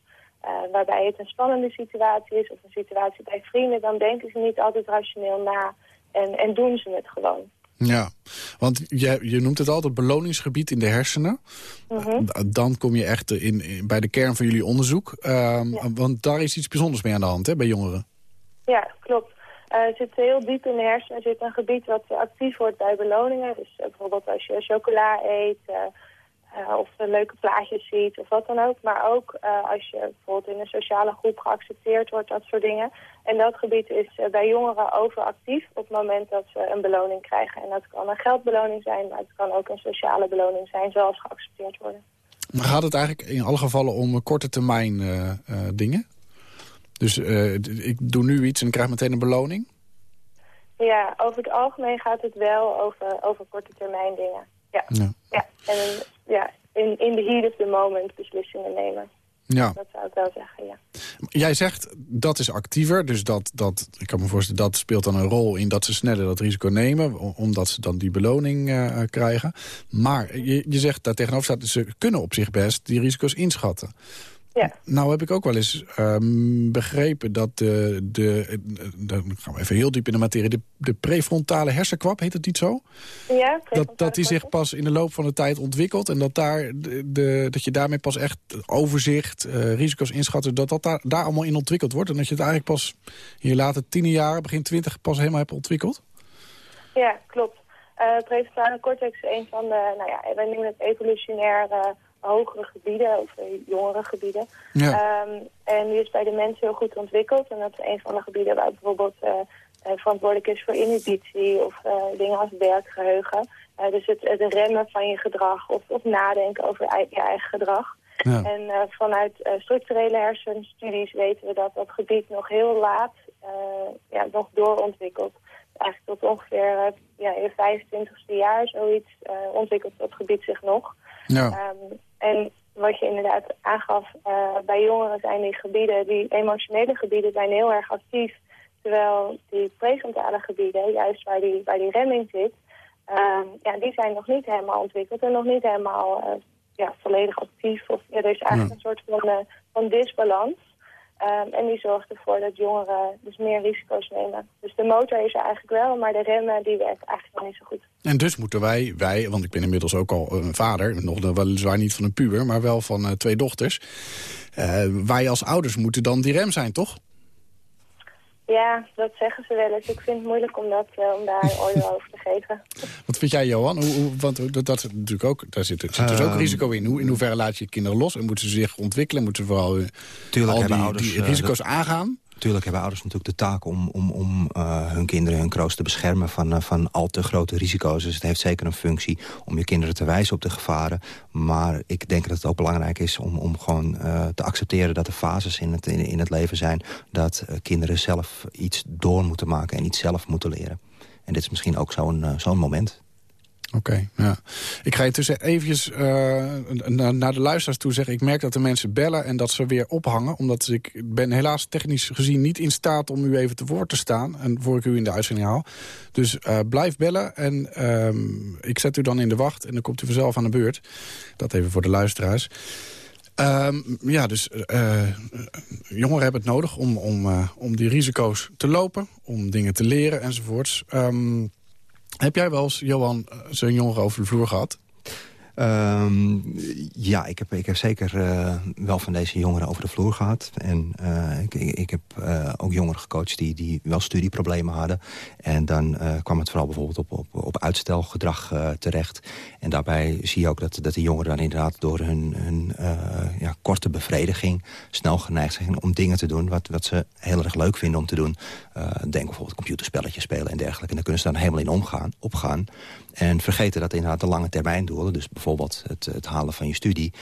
Speaker 12: uh, waarbij het een spannende situatie is of een situatie bij vrienden... dan denken ze niet altijd rationeel na en, en doen ze het gewoon.
Speaker 3: Ja, want je, je noemt het altijd beloningsgebied in de hersenen.
Speaker 12: Mm -hmm.
Speaker 3: Dan kom je echt in, in, bij de kern van jullie onderzoek. Um, ja. Want daar is iets bijzonders mee aan de hand hè, bij jongeren.
Speaker 12: Ja, klopt. Uh, zit heel diep in de hersenen. Er zit een gebied wat actief wordt bij beloningen. Dus uh, bijvoorbeeld als je chocola eet... Uh, of leuke plaatjes ziet of wat dan ook. Maar ook als je bijvoorbeeld in een sociale groep geaccepteerd wordt, dat soort dingen. En dat gebied is bij jongeren overactief op het moment dat ze een beloning krijgen. En dat kan een geldbeloning zijn, maar het kan ook een sociale beloning zijn, zoals geaccepteerd worden.
Speaker 3: Maar gaat het eigenlijk in alle gevallen om korte termijn dingen? Dus ik doe nu iets en ik krijg meteen een beloning?
Speaker 12: Ja, over het algemeen gaat het wel over, over korte termijn dingen. Ja,
Speaker 3: Ja.
Speaker 12: ja. en ja, in, in the heat of the moment beslissingen nemen.
Speaker 3: Ja.
Speaker 12: Dat zou ik wel zeggen, ja.
Speaker 3: Jij zegt dat is actiever, dus dat, dat, ik kan me voorstellen dat speelt dan een rol in dat ze sneller dat risico nemen, omdat ze dan die beloning eh, krijgen. Maar je, je zegt daar tegenover staat, ze kunnen op zich best die risico's inschatten.
Speaker 12: Ja.
Speaker 3: Nou heb ik ook wel eens ehm, begrepen dat de, de, dan gaan we even heel diep in de materie, de, de prefrontale hersenkwap, heet het niet zo?
Speaker 12: Ja,
Speaker 3: Dat, dat die zich pas in de loop van de tijd ontwikkelt... en dat, daar de, de- dat je daarmee pas echt overzicht, eh, risico's inschatten... dat dat daar, daar allemaal in ontwikkeld wordt... en dat je het eigenlijk pas in je late tiende jaren, begin twintig... pas helemaal hebt ontwikkeld?
Speaker 12: Ja, klopt. Eh prefrontale cortex is een van de, nou ja, wij noemen het evolutionair eh, hogere gebieden, of eh, jongere gebieden.
Speaker 3: Ja.
Speaker 12: Ehm, en die is bij de mens heel goed ontwikkeld. En dat is een van de gebieden waar bijvoorbeeld eh, eh, verantwoordelijk is voor inhibitie of dingen als werkgeheugen. Eh, dus het, het remmen van je gedrag of, of nadenken over je eigen gedrag.
Speaker 13: Ja.
Speaker 12: En vanuit structurele hersenstudies weten we dat dat gebied nog heel laat ja, nog doorontwikkelt. Eigenlijk tot ongeveer ja, in je 25ste jaar zoiets ontwikkelt dat gebied zich nog.
Speaker 3: Ja.
Speaker 12: Ehm, en wat je inderdaad aangaf, eh, bij jongeren zijn die gebieden, die emotionele gebieden zijn heel erg actief. Terwijl die prefrontale gebieden, juist waar die, waar die remming zit, ehm, ja, die zijn nog niet helemaal ontwikkeld en nog niet helemaal eh, ja, volledig actief. Of, ja, er is eigenlijk
Speaker 3: Ja.
Speaker 12: een soort van, eh, van disbalans. Ehm, en die zorgt ervoor dat jongeren dus meer risico's nemen. Dus de motor is er eigenlijk wel, maar de remmen die werken eigenlijk niet zo goed.
Speaker 3: En dus moeten wij, wij, want ik ben inmiddels ook al een vader... nog weliswaar niet van een puber, maar wel van eh, twee dochters... eh, wij als ouders moeten dan die rem zijn, toch?
Speaker 12: Ja, dat zeggen ze wel eens. Ik vind het moeilijk om, dat, eh, om daar oordeel over te geven.
Speaker 3: Wat vind jij, Johan? Hoe, hoe- want dat, dat is natuurlijk ook, daar zit, zit dus ook
Speaker 10: Ehm.
Speaker 3: risico in. Hoe, in hoeverre laat je je kinderen los en moeten ze zich ontwikkelen? Moeten ze vooral eh, al
Speaker 10: hebben
Speaker 3: die,
Speaker 10: ouders,
Speaker 3: die
Speaker 10: eh,
Speaker 3: risico's
Speaker 10: dat-
Speaker 3: aangaan?
Speaker 10: Tuurlijk hebben ouders natuurlijk de taak om, om, om eh, hun kinderen, hun kroost te beschermen van, eh, van al te grote risico's. Dus het heeft zeker een functie om je kinderen te wijzen op de gevaren. Maar ik denk dat het ook belangrijk is om, om gewoon eh, te accepteren dat er fases in het, in, het leven zijn. Dat kinderen zelf iets door moeten maken en iets zelf moeten leren. En dit is misschien ook zo'n zo'n moment.
Speaker 3: Oké, ja. Ik ga je tussen eventjes eh, na- naar de luisteraars toe zeggen... ik merk dat de mensen bellen en dat ze weer ophangen... omdat ik ben helaas technisch gezien niet in staat om u even te woord te staan... en voor ik u in de uitzending haal. Dus eh, blijf bellen en ehm, ik zet u dan in de wacht... en dan komt u vanzelf aan de beurt. Dat even voor de luisteraars. Ehm, ja, dus eh, jongeren hebben het nodig om, om, om die risico's te lopen... om dingen te leren enzovoorts... Ehm, heb jij wel eens, Johan, eh, zo'n jongere over de vloer gehad?
Speaker 10: Ehm, ja, ik heb, ik heb zeker eh, wel van deze jongeren over de vloer gehad. En eh, ik, ik, heb eh, ook jongeren gecoacht die, die wel studieproblemen hadden. En dan kwam het vooral bijvoorbeeld op, op, op uitstelgedrag terecht. En daarbij zie je ook dat, dat de jongeren dan inderdaad door hun, hun ja, korte bevrediging... snel geneigd zijn om dingen te doen wat, wat ze heel erg leuk vinden om te doen. Denk bijvoorbeeld computerspelletjes spelen en dergelijke. En daar kunnen ze dan helemaal in omgaan, opgaan. En vergeten dat inderdaad de lange termijn doelen... dus bijvoorbeeld het, het halen van je studie...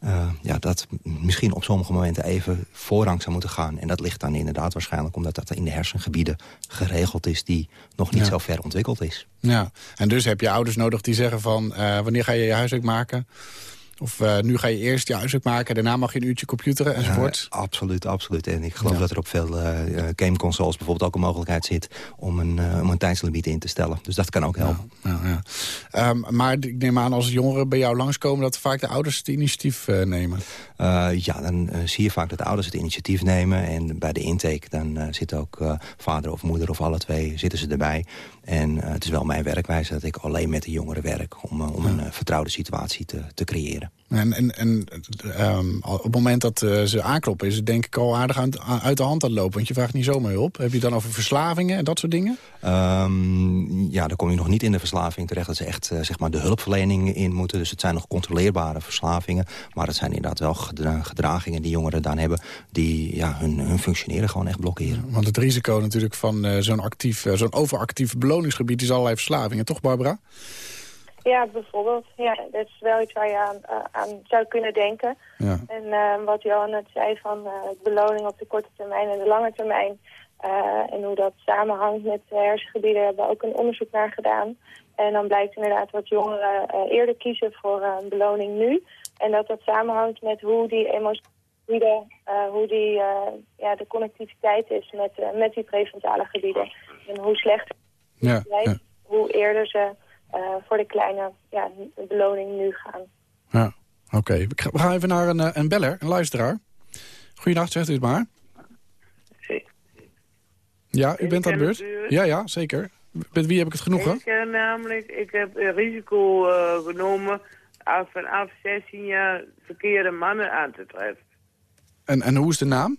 Speaker 10: eh, ja, dat misschien op sommige momenten even voorrang zou moeten gaan. En dat ligt dan inderdaad waarschijnlijk omdat dat in de hersengebieden geregeld is... die nog niet
Speaker 3: Ja.
Speaker 10: zo ver ontwikkeld is.
Speaker 3: Ja, en dus heb je ouders nodig die zeggen van... eh, wanneer ga je je huiswerk maken? Of eh, nu ga je eerst je huiswerk maken... daarna mag je een uurtje computeren enzovoort.
Speaker 10: Absoluut, absoluut. En ik geloof
Speaker 3: Ja.
Speaker 10: dat er op veel eh, gameconsoles bijvoorbeeld ook een mogelijkheid zit... om een, om een tijdslimiet in te stellen. Dus dat kan ook helpen.
Speaker 3: Ja, ja. Ehm, maar ik neem aan als jongeren bij jou langskomen... dat vaak de ouders het initiatief nemen.
Speaker 10: Ja, dan zie je vaak dat de ouders het initiatief nemen. En bij de intake dan zit ook vader of moeder of alle twee zitten ze erbij. En het is wel mijn werkwijze dat ik alleen met de jongeren werk... om, om een vertrouwde situatie te, te creëren.
Speaker 3: En, en, en ehm, op het moment dat eh, ze aankloppen... is het denk ik al aardig aan, aan- uit de hand aan het lopen. Want je vraagt niet zomaar hulp. Heb je het dan over verslavingen en dat soort dingen?
Speaker 10: Ehm, ja, dan kom je nog niet in de verslaving terecht. Dat ze echt eh, zeg maar de hulpverlening in moeten. Dus het zijn nog controleerbare verslavingen. Maar het zijn inderdaad wel gedra- gedragingen die jongeren dan hebben... die ja, hun, hun functioneren gewoon echt blokkeren.
Speaker 3: Want het risico natuurlijk van eh, zo'n actief, zo'n overactief beloningsgebied... is allerlei verslavingen, toch Barbara?
Speaker 12: Ja, bijvoorbeeld. Ja, dat is wel iets waar je aan, eh, aan zou kunnen denken.
Speaker 3: Ja.
Speaker 12: En eh, wat Johan net zei van eh, beloning op de korte termijn en de lange termijn. En hoe dat samenhangt met de hersengebieden hebben we ook een onderzoek naar gedaan. En dan blijkt inderdaad dat jongeren eerder kiezen voor een beloning nu. En dat dat samenhangt met hoe die emotionele, uh, hoe die, ja, de connectiviteit is met, met die prefrontale gebieden. En hoe slechter
Speaker 3: Ja, ja,
Speaker 12: hoe eerder ze voor de kleine ja, beloning nu gaan.
Speaker 3: ja. Oké, we gaan even naar een, eh, een beller, een luisteraar. Goeienacht, zegt u het maar. Ja, u bent aan de beurt? Ja, ja, zeker. Met wie heb ik het genoegen?
Speaker 13: Ik heb namelijk, ik heb een risico eh, genomen af vanaf 16 jaar verkeerde mannen aan te treffen.
Speaker 3: En, en hoe is de naam?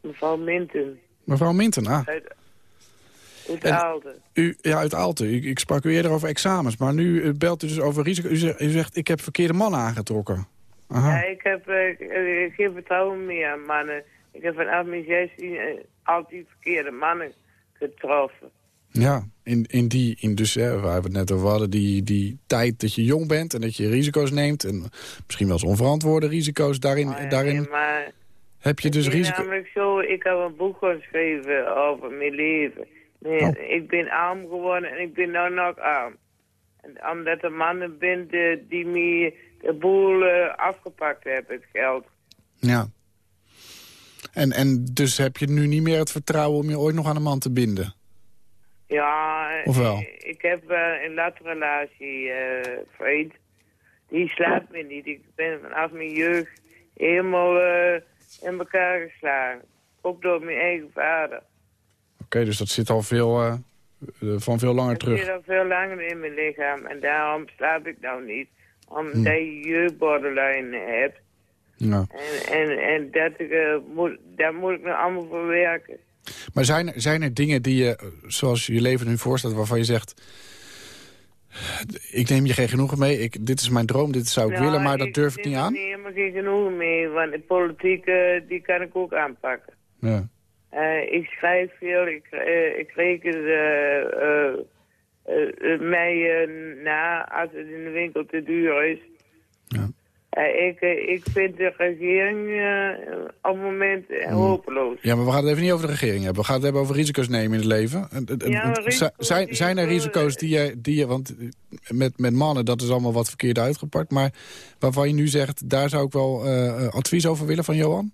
Speaker 13: Mevrouw Minten
Speaker 3: Mevrouw Minten, ah.
Speaker 13: uit, uit
Speaker 3: En-
Speaker 13: Aalten.
Speaker 3: U, ja, uit Aalten. Ik, ik sprak u eerder over examens, maar nu eh, belt u dus over risico. U zegt, u zegt ik heb verkeerde mannen aangetrokken. Aha.
Speaker 13: Ja, ik heb eh, ik- geen vertrouwen meer aan mannen. Ik heb vanaf mijn 16 eh, altijd verkeerde mannen getroffen.
Speaker 3: Ja, in, in die, in dus, hè, waar we het net over hadden, die, die tijd dat je jong bent en dat je risico's neemt. En misschien wel eens onverantwoorde risico's. Daarin, daarin
Speaker 13: Nee, maar
Speaker 3: heb je dus
Speaker 13: het is
Speaker 3: risico...
Speaker 13: namelijk zo, ik heb een boek geschreven over mijn leven. Nee,
Speaker 3: Oh.
Speaker 13: Ik ben arm geworden en ik ben nou nog arm. En omdat er mannen bent eh, die me de boel eh, afgepakt hebben, het geld.
Speaker 3: Ja. En, en dus heb je nu niet meer het vertrouwen om je ooit nog aan een man te binden?
Speaker 13: Ja, eh,
Speaker 3: Of wel?
Speaker 13: ik heb eh, een latrelatie, eh vriend. Die slaapt me niet. Ik ben vanaf mijn jeugd helemaal eh, in elkaar geslagen. Ook door mijn eigen vader.
Speaker 3: Oké, dus dat zit al veel, eh, van veel langer
Speaker 13: Ik
Speaker 3: terug.
Speaker 13: zit al veel langer in mijn lichaam en daarom slaap ik nou niet. Omdat
Speaker 3: Hm.
Speaker 13: je jeugdborderline hebt.
Speaker 3: Ja.
Speaker 13: En, en, en dat, eh, moet, daar moet ik nou allemaal voor werken.
Speaker 3: Maar zijn er, zijn er dingen die je, zoals je leven nu voorstaat, waarvan je zegt... Ik neem je geen genoegen mee, ik, dit is mijn droom, dit zou ik
Speaker 13: Nou,
Speaker 3: willen, maar dat durf ik niet aan?
Speaker 13: Ik heb er geen genoegen mee, want de politiek eh, die kan ik ook aanpakken.
Speaker 3: Ja.
Speaker 13: Eh, ik schrijf veel, ik, eh, ik reken eh, mij na als het in de winkel te duur is. Eh, ik, ik vind de regering op het moment eh, hopeloos.
Speaker 3: Ja, maar we gaan het even niet over de regering hebben. We gaan het hebben over risico's nemen in het leven. En- en-
Speaker 13: Ja,
Speaker 3: zijn, zijn er risico's die je, die je... Want met, met mannen, dat is allemaal wat verkeerd uitgepakt. Maar waarvan je nu zegt, daar zou ik wel advies over willen van Johan?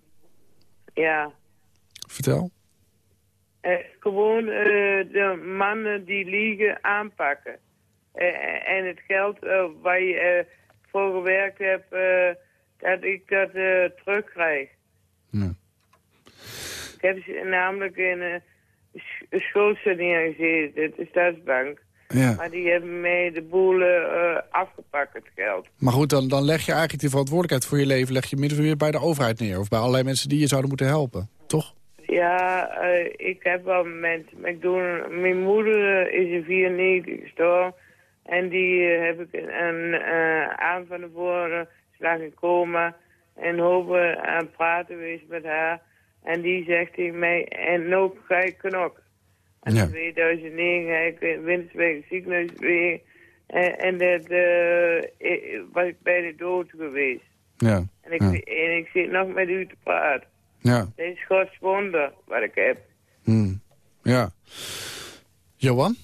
Speaker 13: Ja.
Speaker 3: Vertel.
Speaker 13: Eh, gewoon eh, de mannen die liegen aanpakken. Eh, en het geld waar je voor gewerkt hebt, dat ik dat terugkrijg.
Speaker 3: Ja.
Speaker 13: Ik heb namelijk in een schuldsanering gezeten, de Stadsbank.
Speaker 3: Ja.
Speaker 13: Maar die hebben mij de boel eh, afgepakt, het geld.
Speaker 3: Maar goed, dan, dan leg je eigenlijk de verantwoordelijkheid voor je leven... leg je min of meer bij de overheid neer. Of bij allerlei mensen die je zouden moeten helpen. Toch?
Speaker 13: Ja, eh, ik heb wel mensen. Maar ik doe, mijn moeder eh, is in 94 gestorven. En die eh, heb ik een, eh, aan van tevoren slag in coma. En hopen aan het praten geweest met haar. En die zegt tegen mij, en nu ga ik knokken. En
Speaker 3: Ja.
Speaker 13: in 2009 heb ik in Winterswijk ziekenhuis weer. En, en dat eh, ik- was ik bijna dood geweest.
Speaker 3: Ja.
Speaker 13: En ik,
Speaker 3: ja.
Speaker 13: en ik zit nog met u te praten.
Speaker 3: Ja.
Speaker 13: Dit is Gods wonder wat ik heb.
Speaker 3: Hmm. Ja. Johan?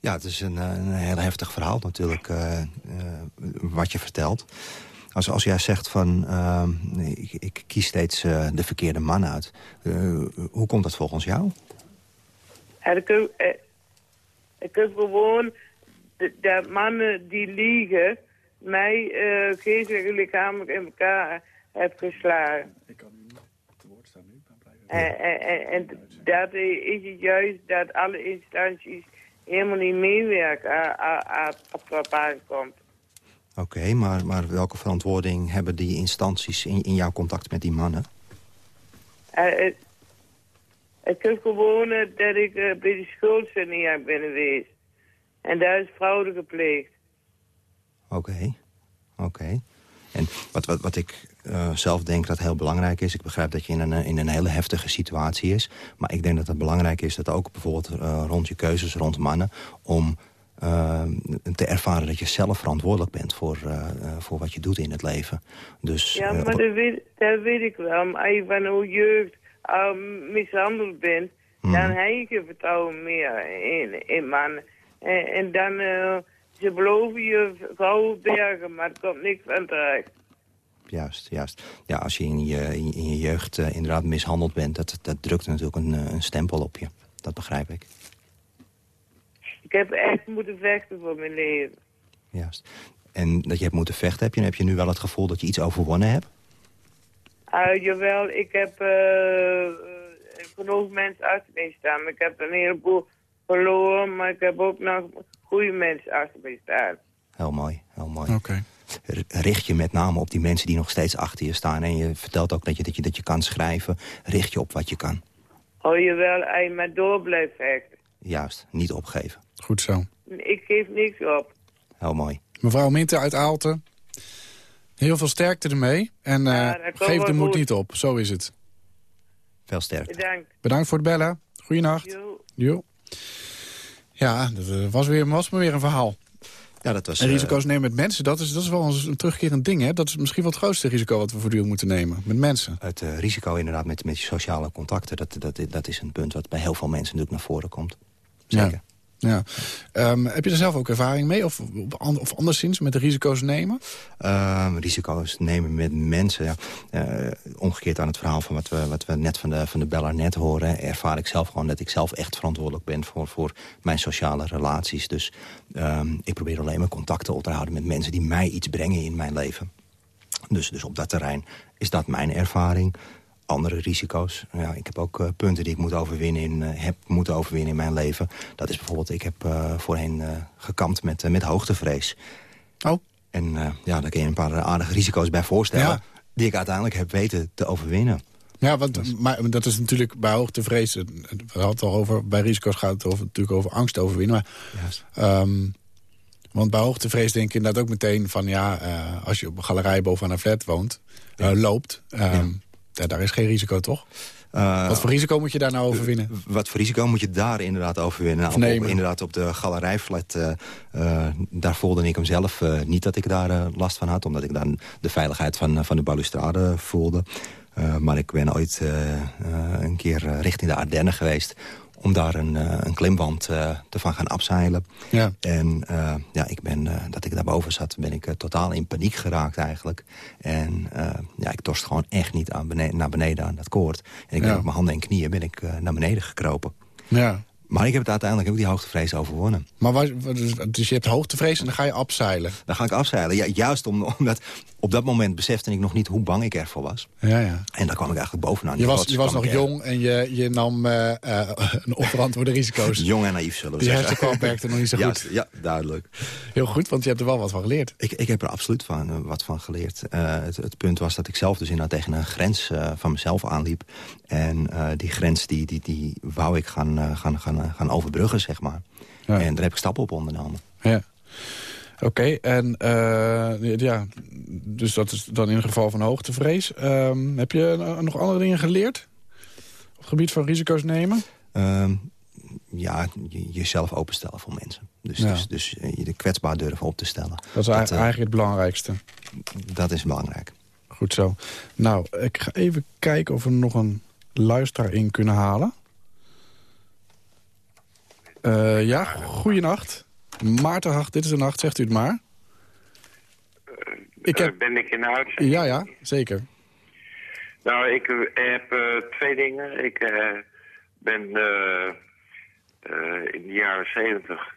Speaker 10: Ja, het is een, eh, een heel heftig verhaal natuurlijk, eh, eh, wat je vertelt. Als, als jij zegt van, ik, ik kies steeds eh, de verkeerde man uit. eh, hoe komt dat volgens jou?
Speaker 13: Ik, heb- ik heb gewoon de, de mannen die liegen mij uh, geestelijk en lichamelijk in elkaar heb geslagen. En, en, en, en dat is het juist dat alle instanties helemaal niet meewerken aan wat aankomt.
Speaker 10: Oké, maar, maar welke verantwoording hebben die instanties in, in jouw contact met die mannen?
Speaker 13: Eh, eh, ik heb gewoon dat ik eh, bij de schuldsanering ben geweest. En daar is fraude gepleegd.
Speaker 10: Oké, oké. En wat, wat, wat ik eh, zelf denk dat heel belangrijk is... ik begrijp dat je in een, eh, in een hele heftige situatie is... maar ik denk dat het belangrijk is dat ook bijvoorbeeld eh, rond je keuzes, rond mannen... om te ervaren dat je zelf verantwoordelijk bent voor, voor wat je doet in het leven. Dus,
Speaker 13: Ja, maar dat weet, dat weet ik wel. Maar als je van hoe jeugd mishandeld bent,
Speaker 10: Mhm.
Speaker 13: dan heb je geen vertrouwen meer in, in mannen. En, en dan, ze beloven je gouden bergen, maar er komt niks van terecht.
Speaker 10: Juist, juist. Ja, als je in je, in je- jeugd eh, inderdaad mishandeld bent... Dat, dat drukt natuurlijk een, eh, een stempel op je. Dat begrijp ik.
Speaker 13: Ik heb echt moeten vechten voor mijn leven.
Speaker 10: Juist. En dat je hebt moeten vechten, heb je, heb je nu wel het gevoel dat je iets overwonnen hebt?
Speaker 13: Uh, jawel, ik heb eh, genoeg mensen achter me staan. maar Ik heb een heleboel verloren, maar ik heb ook nog goede mensen achter me staan.
Speaker 10: Heel mooi, heel mooi.
Speaker 3: Oké.
Speaker 10: Richt je met name op die mensen die nog steeds achter je staan. En je vertelt ook dat je, dat je, dat je kan schrijven. Richt je op wat je kan.
Speaker 13: Oh jawel, als je maar door blijft.
Speaker 10: Juist, niet opgeven.
Speaker 3: Goed zo.
Speaker 13: Ik geef niks op.
Speaker 10: Heel mooi.
Speaker 3: Mevrouw Minter uit Aalten. Heel veel sterkte ermee. En eh,
Speaker 13: Ja,
Speaker 3: geef de
Speaker 13: wel
Speaker 3: moed
Speaker 13: goed.
Speaker 3: niet op. Zo is het.
Speaker 10: Veel sterkte.
Speaker 13: Bedankt.
Speaker 3: Bedankt voor het bellen. Goeienacht.
Speaker 13: Jo.
Speaker 3: Jo. Ja, dat eh, was, weer, was maar weer een verhaal.
Speaker 10: Ja, dat was...
Speaker 3: En
Speaker 10: eh,
Speaker 3: risico's nemen met mensen, dat is, dat is wel een, een terugkerend ding. Hè? Dat is misschien wel het grootste risico wat we voortdurend moeten nemen. Met mensen.
Speaker 10: Het eh, risico inderdaad met, met je sociale contacten... Dat, dat, dat is een punt wat bij heel veel mensen natuurlijk naar voren komt. Zeker.
Speaker 3: Ja. Ja. Ehm, heb je er zelf ook ervaring mee? Of, of anderszins met de risico's nemen?
Speaker 10: Ehm, risico's nemen met mensen. Ja. Eh, omgekeerd aan het verhaal van wat we, wat we net van de, van de beller net horen... ervaar ik zelf gewoon dat ik zelf echt verantwoordelijk ben... voor, voor mijn sociale relaties. Dus ehm, ik probeer alleen maar contacten op te houden met mensen... die mij iets brengen in mijn leven. Dus, dus op dat terrein is dat mijn ervaring. Andere risico's. Ja, ik heb ook eh, punten die ik moet overwinnen in, eh, heb moeten overwinnen in mijn leven. Dat is bijvoorbeeld, ik heb eh, voorheen gekampt met, met hoogtevrees.
Speaker 3: Oh.
Speaker 10: En ja, daar kun je een paar aardige risico's bij voorstellen...
Speaker 3: Ja.
Speaker 10: die ik uiteindelijk heb weten te overwinnen.
Speaker 3: Ja, want, maar dat is natuurlijk bij hoogtevrees... We hadden het al over, bij risico's gaat het over, natuurlijk over angst overwinnen. Maar, ehm, want bij hoogtevrees denk ik inderdaad ook meteen van... ja, als je op een galerij bovenaan een flat woont, loopt... ehm, ja, daar is geen risico, toch?
Speaker 10: Eh,
Speaker 3: Wat voor risico moet je daar nou overwinnen?
Speaker 10: Wat voor risico moet je daar inderdaad overwinnen? Nou, op- inderdaad op de galerijflat, eh, eh, daar voelde ik hem zelf niet dat ik daar last van had. Omdat ik dan de veiligheid van, van de balustrade voelde. Maar ik ben ooit een keer richting de Ardennen geweest... om daar een, eh, een klimwand eh, te van gaan afzeilen.
Speaker 3: Ja.
Speaker 10: En eh, ja, ik ben, dat ik daarboven zat, ben ik totaal in paniek geraakt eigenlijk. En ja, ik dorst gewoon echt niet aan beneden, naar beneden aan dat koord. En ik ben
Speaker 3: Ja.
Speaker 10: op mijn handen en knieën ben ik, naar beneden gekropen.
Speaker 3: Ja.
Speaker 10: Maar ik heb het uiteindelijk ook die hoogtevrees overwonnen.
Speaker 3: Maar dus, je hebt hoogtevrees en dan ga je abzeilen.
Speaker 10: Dan ga ik afzeilen. Ja, juist om, omdat op dat moment besefte ik nog niet hoe bang ik ervoor was.
Speaker 3: Ja, ja.
Speaker 10: En daar kwam ik eigenlijk bovenaan.
Speaker 3: Je was, je was nog
Speaker 10: er-
Speaker 3: jong en je, je nam eh, eh, een onverantwoorde risico's.
Speaker 10: Jong en naïef zullen we
Speaker 3: Die
Speaker 10: zeggen.
Speaker 3: hersenkwal werkte nog niet zo goed.
Speaker 10: Ja, duidelijk.
Speaker 3: Heel goed, want je hebt er wel wat van geleerd.
Speaker 10: Ik, ik heb er absoluut van, eh, wat van geleerd. Eh, het, het punt was dat ik zelf dus inderdaad tegen een grens eh, van mezelf aanliep. En eh, die grens die, die, die wou ik gaan, eh, gaan, gaan, eh, gaan overbruggen, zeg maar.
Speaker 3: Ja.
Speaker 10: En daar heb ik stappen op ondernomen.
Speaker 3: Ja. Oké, en eh, ja, dus dat is dan in het geval van hoogtevrees. Ehm, heb je eh, nog andere dingen geleerd? Op het gebied van risico's nemen?
Speaker 10: Ehm, ja, je- jezelf openstellen voor mensen. Dus,
Speaker 3: Ja.
Speaker 10: dus, dus eh, je de kwetsbaar durven op te stellen.
Speaker 3: Dat is eigenlijk het belangrijkste.
Speaker 10: dat is belangrijk.
Speaker 3: Goed zo. Nou, ik ga even kijken of we nog een luisteraar in kunnen halen. Ja, goeienacht. Maarten Hacht, dit is de nacht, zegt u het maar. Ik heb...
Speaker 14: Eh, ben ik in huis?
Speaker 3: Ja, ja, zeker.
Speaker 14: Nou, ik eh, heb eh, twee dingen. Ik eh, ben eh, eh, in de jaren zeventig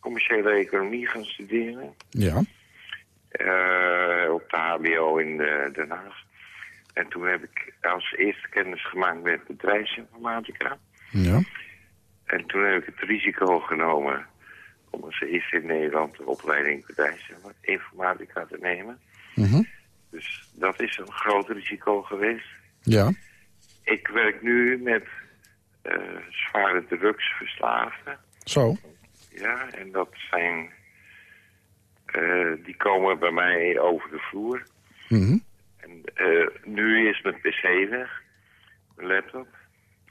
Speaker 14: commerciële economie gaan studeren.
Speaker 3: Ja.
Speaker 14: eh, op de HBO in eh, Den Haag. En toen heb ik als eerste kennis gemaakt met bedrijfsinformatica.
Speaker 3: Ja.
Speaker 14: En toen heb ik het risico genomen om als eerste in Nederland de opleiding bedrijfsinformatica te nemen.
Speaker 3: Mhm.
Speaker 14: Dus dat is een groot risico geweest.
Speaker 3: Ja.
Speaker 14: Ik werk nu met eh, zware drugsverslaafden.
Speaker 3: Zo.
Speaker 14: Ja, en dat zijn... eh, die komen bij mij over de vloer.
Speaker 3: Mhm.
Speaker 14: En eh, nu is mijn pc weg. Mijn laptop.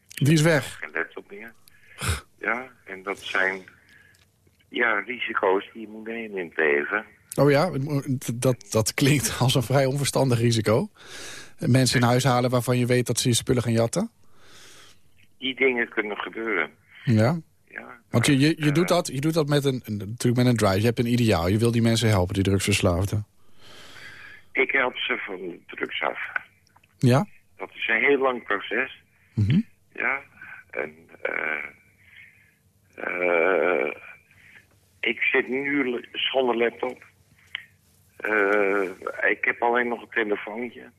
Speaker 3: Die is weg.
Speaker 14: Geen laptop meer. Ja, en dat zijn... Ja, risico's die je moet nemen in het leven.
Speaker 3: Oh ja, dat, dat klinkt als een vrij onverstandig risico. Mensen in huis halen waarvan je weet dat ze je spullen gaan jatten.
Speaker 14: die dingen kunnen gebeuren.
Speaker 3: Ja? Want je, je, je, doet dat, je doet dat met een, natuurlijk met een drive. Je hebt een ideaal. Je wil die mensen helpen, die drugsverslaafden.
Speaker 14: Ik help ze van drugs af.
Speaker 3: Ja?
Speaker 14: Dat is een heel lang proces.
Speaker 3: Mhm.
Speaker 14: Ja. En eh, eh, ik zit nu zonder laptop. Eh, ik heb alleen nog een telefoontje.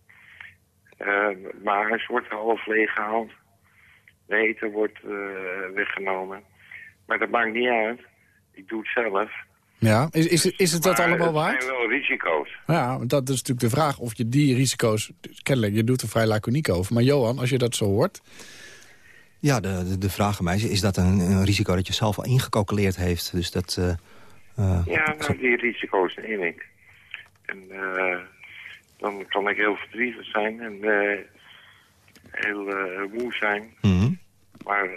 Speaker 14: Eh, maar hij wordt half leeggehaald. De eten wordt eh, weggenomen. Maar dat maakt niet uit. Ik doe het zelf.
Speaker 3: Ja? Is, is, is het dat
Speaker 14: Maar
Speaker 3: allemaal
Speaker 14: het
Speaker 3: waard?
Speaker 14: zijn wel risico's.
Speaker 3: Ja, dat is natuurlijk de vraag of je die risico's... Kennelijk, je doet er vrij laconiek over. Maar Johan, als je dat zo hoort...
Speaker 10: Ja, de, de, de vraag aan mij is, is dat een, een risico dat je zelf al ingecalculeerd heeft? Dus dat... eh, eh,
Speaker 14: Ja, nou, die risico's neem ik. En eh, dan kan ik heel verdrietig zijn en eh, heel moe zijn.
Speaker 10: mhm,
Speaker 14: Maar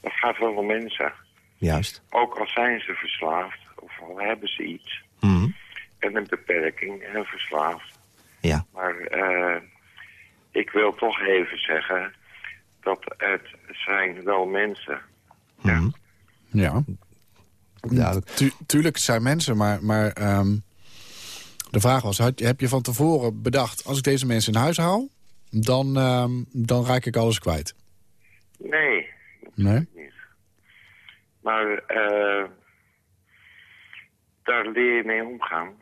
Speaker 14: dat gaat wel om mensen.
Speaker 10: Juist.
Speaker 14: Ook al zijn ze verslaafd, of al hebben ze iets.
Speaker 10: Mhm,
Speaker 14: En een beperking en verslaafd.
Speaker 10: Ja.
Speaker 14: Maar ik wil toch even zeggen dat het zijn wel mensen.
Speaker 10: mhm.
Speaker 3: Ja. Tu tuurlijk, het zijn mensen, maar, maar ehm, de vraag was... heb je van tevoren bedacht, als ik deze mensen in huis haal... dan, ehm, dan raak ik alles kwijt?
Speaker 14: Nee,
Speaker 3: Nee?
Speaker 14: maar eh, daar leer je mee omgaan.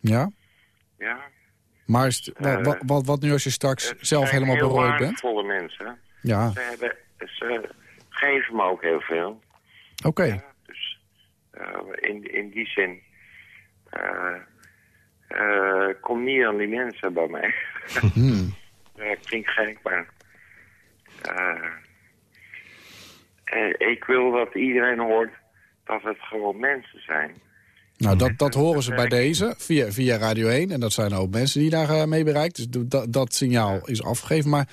Speaker 3: Ja?
Speaker 14: Ja.
Speaker 3: Maar het- wa-
Speaker 14: Eh,
Speaker 3: wa- wat, wat nu als je straks
Speaker 14: Het
Speaker 3: zelf
Speaker 14: zijn
Speaker 3: helemaal
Speaker 14: heel
Speaker 3: berooid bent?
Speaker 14: waardevolle mensen.
Speaker 3: Ja,
Speaker 14: Ze, hebben, ze geven me ook heel veel.
Speaker 3: oké.
Speaker 14: Eh, in, in die zin. eh eh, kom niet aan die mensen bij mij.
Speaker 3: Hmm.
Speaker 14: Ja, klinkt gek, maar... ik wil dat iedereen hoort dat het gewoon mensen zijn.
Speaker 3: Nou, dat, dat horen ze bij deze, via, via Radio 1. En dat zijn ook mensen die daar mee bereikt. Dus dat, dat signaal is afgegeven. Maar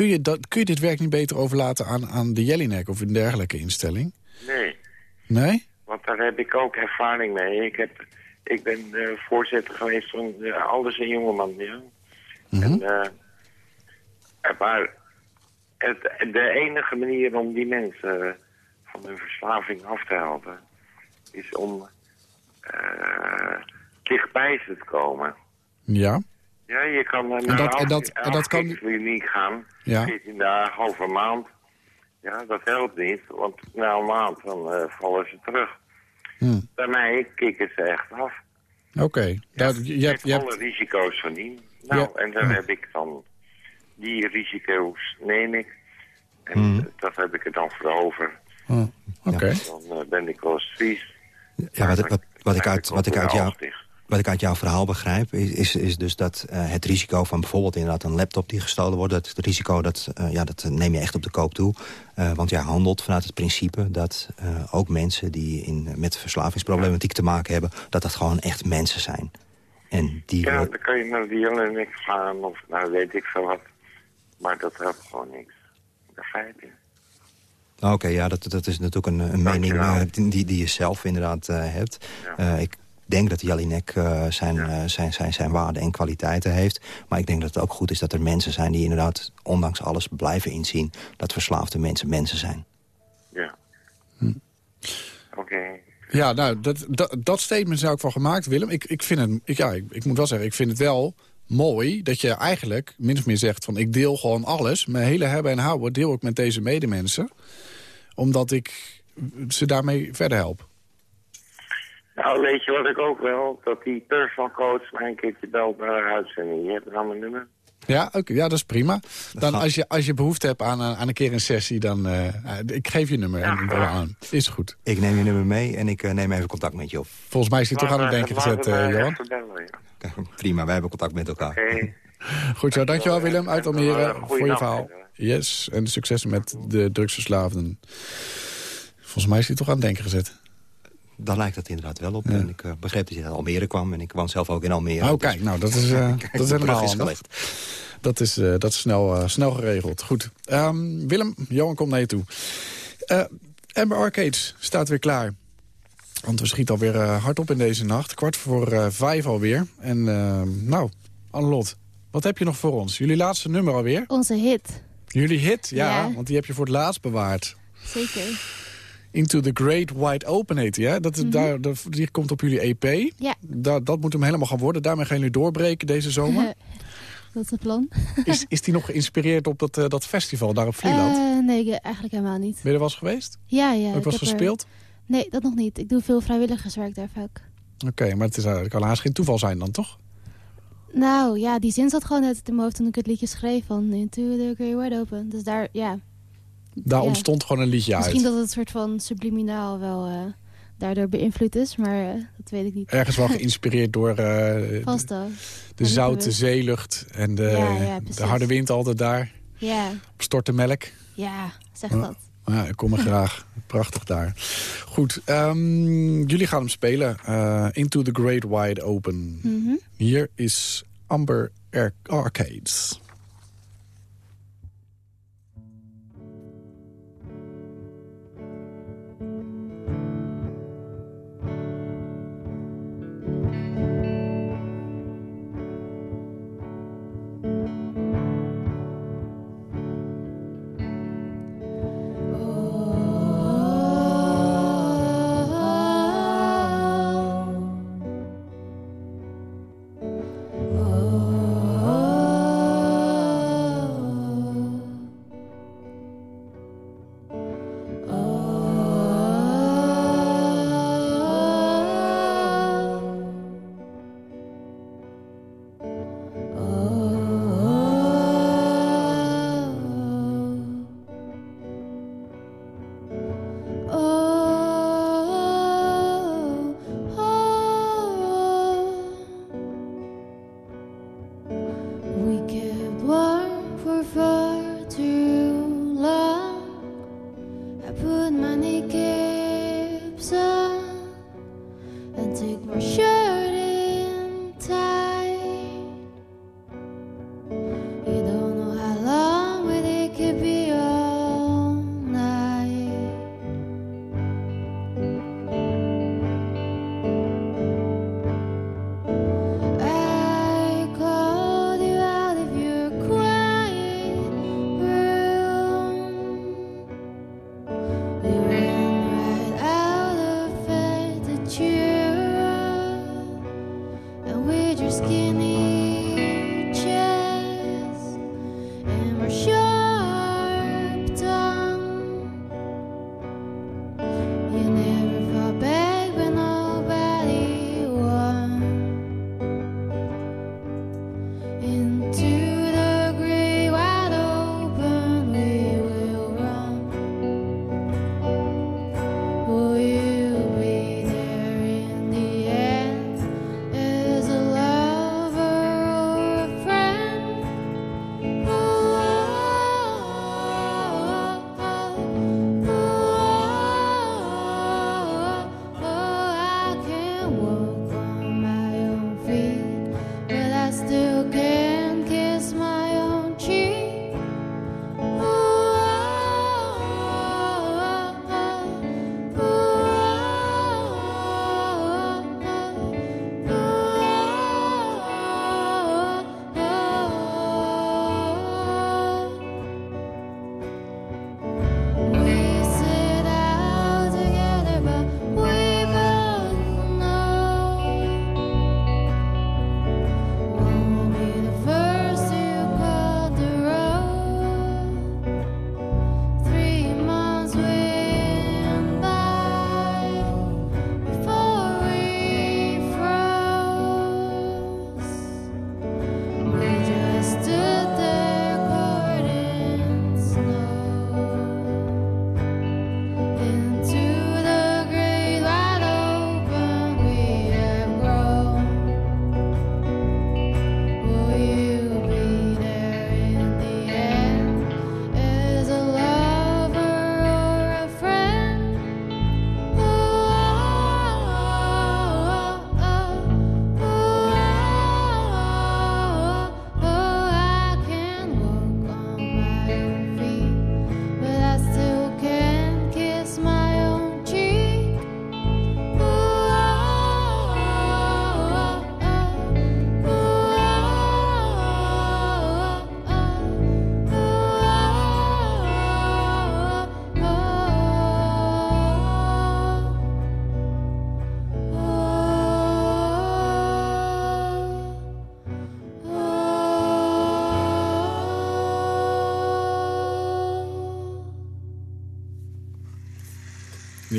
Speaker 3: kun je, dat, kun je dit werk niet beter overlaten aan, aan de Jellinek of een dergelijke instelling?
Speaker 14: Nee,
Speaker 3: Nee?
Speaker 14: want daar heb ik ook ervaring mee. Ik, heb, ik ben eh, voorzitter geweest van uh, Alles en Jongeman. Ja. En, eh, maar het, de enige manier om die mensen van hun verslaving af te helpen... is om dichtbij ze te komen.
Speaker 3: Ja.
Speaker 14: Ja, je kan eh,
Speaker 3: En
Speaker 14: naar
Speaker 3: dat- en
Speaker 14: een
Speaker 3: dat- en dat kan-
Speaker 14: kliniek gaan.
Speaker 3: Ja.
Speaker 14: 14 dagen een maand. Ja, dat helpt niet, want na een maand dan eh, vallen ze terug.
Speaker 3: Hm.
Speaker 14: Bij mij kicken ze echt af.
Speaker 3: Oké. Je, je hebt, je
Speaker 14: Alle
Speaker 3: hebt,
Speaker 14: risico's van die. Nou,
Speaker 3: Ja.
Speaker 14: en daar heb ik dan... Die risico's neem ik. En eh, dat heb ik er dan voor over.
Speaker 3: oh, Oké.
Speaker 14: Dan eh, ben ik wel eens triest.
Speaker 10: Ja, wat, wat, wat, ik uit, wat, ik uit jou. Wat ik uit jouw verhaal begrijp... is, is, is dus dat eh, het risico van bijvoorbeeld inderdaad een laptop die gestolen wordt... dat het risico, dat, eh, ja, dat neem je echt op de koop toe. Eh, want jij handelt vanuit het principe dat ook mensen... die in, met verslavingsproblematiek te maken hebben... dat dat gewoon echt mensen zijn. En die...
Speaker 14: Ja, dan kan je naar die en ik gaan of nou weet ik veel wat. Maar dat helpt gewoon niks. Begrijp je?
Speaker 10: Oké, ja, dat, dat is natuurlijk een, een mening die, die je zelf inderdaad hebt. Ik denk dat Jalinek eh, zijn, eh, zijn, zijn, zijn waarden en kwaliteiten heeft. Maar ik denk dat het ook goed is dat er mensen zijn die inderdaad... ondanks alles blijven inzien dat verslaafde mensen mensen zijn.
Speaker 14: Ja.
Speaker 3: Hm.
Speaker 14: Oké.
Speaker 3: Ja, nou, dat, dat, dat statement is ook van gemaakt, Willem. Ik, ik, vind het, ik, ja, ik, ik moet wel zeggen, ik vind het wel mooi dat je eigenlijk min of meer zegt van... ik deel gewoon alles, mijn hele hebben en houden deel ik met deze medemensen. Omdat ik ze daarmee verder help.
Speaker 14: Nou, weet je wat ik ook wel? Dat die personal coach mij een keertje belt naar de uitzending. Je hebt nou mijn nummer.
Speaker 3: Ja, oké, ja, dat is prima. Dan als je, als je behoefte hebt aan, een- aan een keer een sessie, dan... eh, ik geef je nummer en bel aan. Is goed.
Speaker 10: Ik neem je nummer mee en ik eh, neem even contact met je op.
Speaker 3: Volgens mij is hij toch aan het denken gezet, eh, Johan.
Speaker 10: Prima, wij hebben contact met elkaar.
Speaker 3: Goed zo, dankjewel Willem uit Almere voor je verhaal. Yes, en succes met de drugsverslaafden. Volgens mij is hij toch aan het denken gezet.
Speaker 10: Daar lijkt het inderdaad wel op. En ik eh, begreep dat je uit Almere kwam en ik woon zelf ook in Almere.
Speaker 3: Oh, kijk, nou, dat is, eh,
Speaker 10: Kijk,
Speaker 3: dat is helemaal
Speaker 10: is
Speaker 3: handig. Dat is, eh, dat is snel, eh, snel geregeld. Goed. Ehm, Willem, Johan komt naar je toe. Eh Amber Arcades staat weer klaar. Want we schieten alweer hard op in deze nacht. Kwart voor eh, vijf alweer. En nou, Annelot, wat heb je nog voor ons? Jullie laatste nummer alweer?
Speaker 11: Onze hit.
Speaker 3: Jullie hit, ja,
Speaker 11: Ja.
Speaker 3: want die heb je voor het laatst bewaard.
Speaker 11: Zeker.
Speaker 3: Into the Great Wide Open heet die, hè? Dat, is daar, dat- die komt op jullie EP.
Speaker 11: Ja.
Speaker 3: Da- dat moet hem helemaal gaan worden. Daarmee gaan jullie doorbreken deze zomer.
Speaker 11: dat is het plan.
Speaker 3: is, is die nog geïnspireerd op dat, eh, dat festival daar op Vlieland?
Speaker 11: Eh, nee, ik- eigenlijk helemaal niet.
Speaker 3: Ben je er wel eens geweest?
Speaker 11: Ja, ja. Heb er-
Speaker 3: gespeeld?
Speaker 11: Nee, dat nog niet. Ik doe veel vrijwilligerswerk daar vaak.
Speaker 3: Oké, maar het, is, eh, het kan haast geen toeval zijn dan, toch?
Speaker 11: Nou, ja, die zin zat gewoon net in mijn hoofd toen ik het liedje schreef van Into the Great Wide Open. Dus daar, ja.
Speaker 3: Daar
Speaker 11: Ja.
Speaker 3: ontstond gewoon een liedje uit.
Speaker 11: Misschien dat het soort van subliminaal wel eh, daardoor beïnvloed is, maar eh, dat weet ik niet.
Speaker 3: Ergens wel geïnspireerd door eh, de
Speaker 11: niet
Speaker 3: zoute zeelucht en de,
Speaker 11: Ja,
Speaker 3: de harde wind altijd daar.
Speaker 11: Ja,
Speaker 3: Op storte melk.
Speaker 11: ja, zeg dat.
Speaker 3: Ja, ik kom er graag. Prachtig daar. Goed, ehm, jullie gaan hem spelen. Into the Great Wide Open.
Speaker 11: Mhm.
Speaker 3: Hier is Amber Ar- Arcades.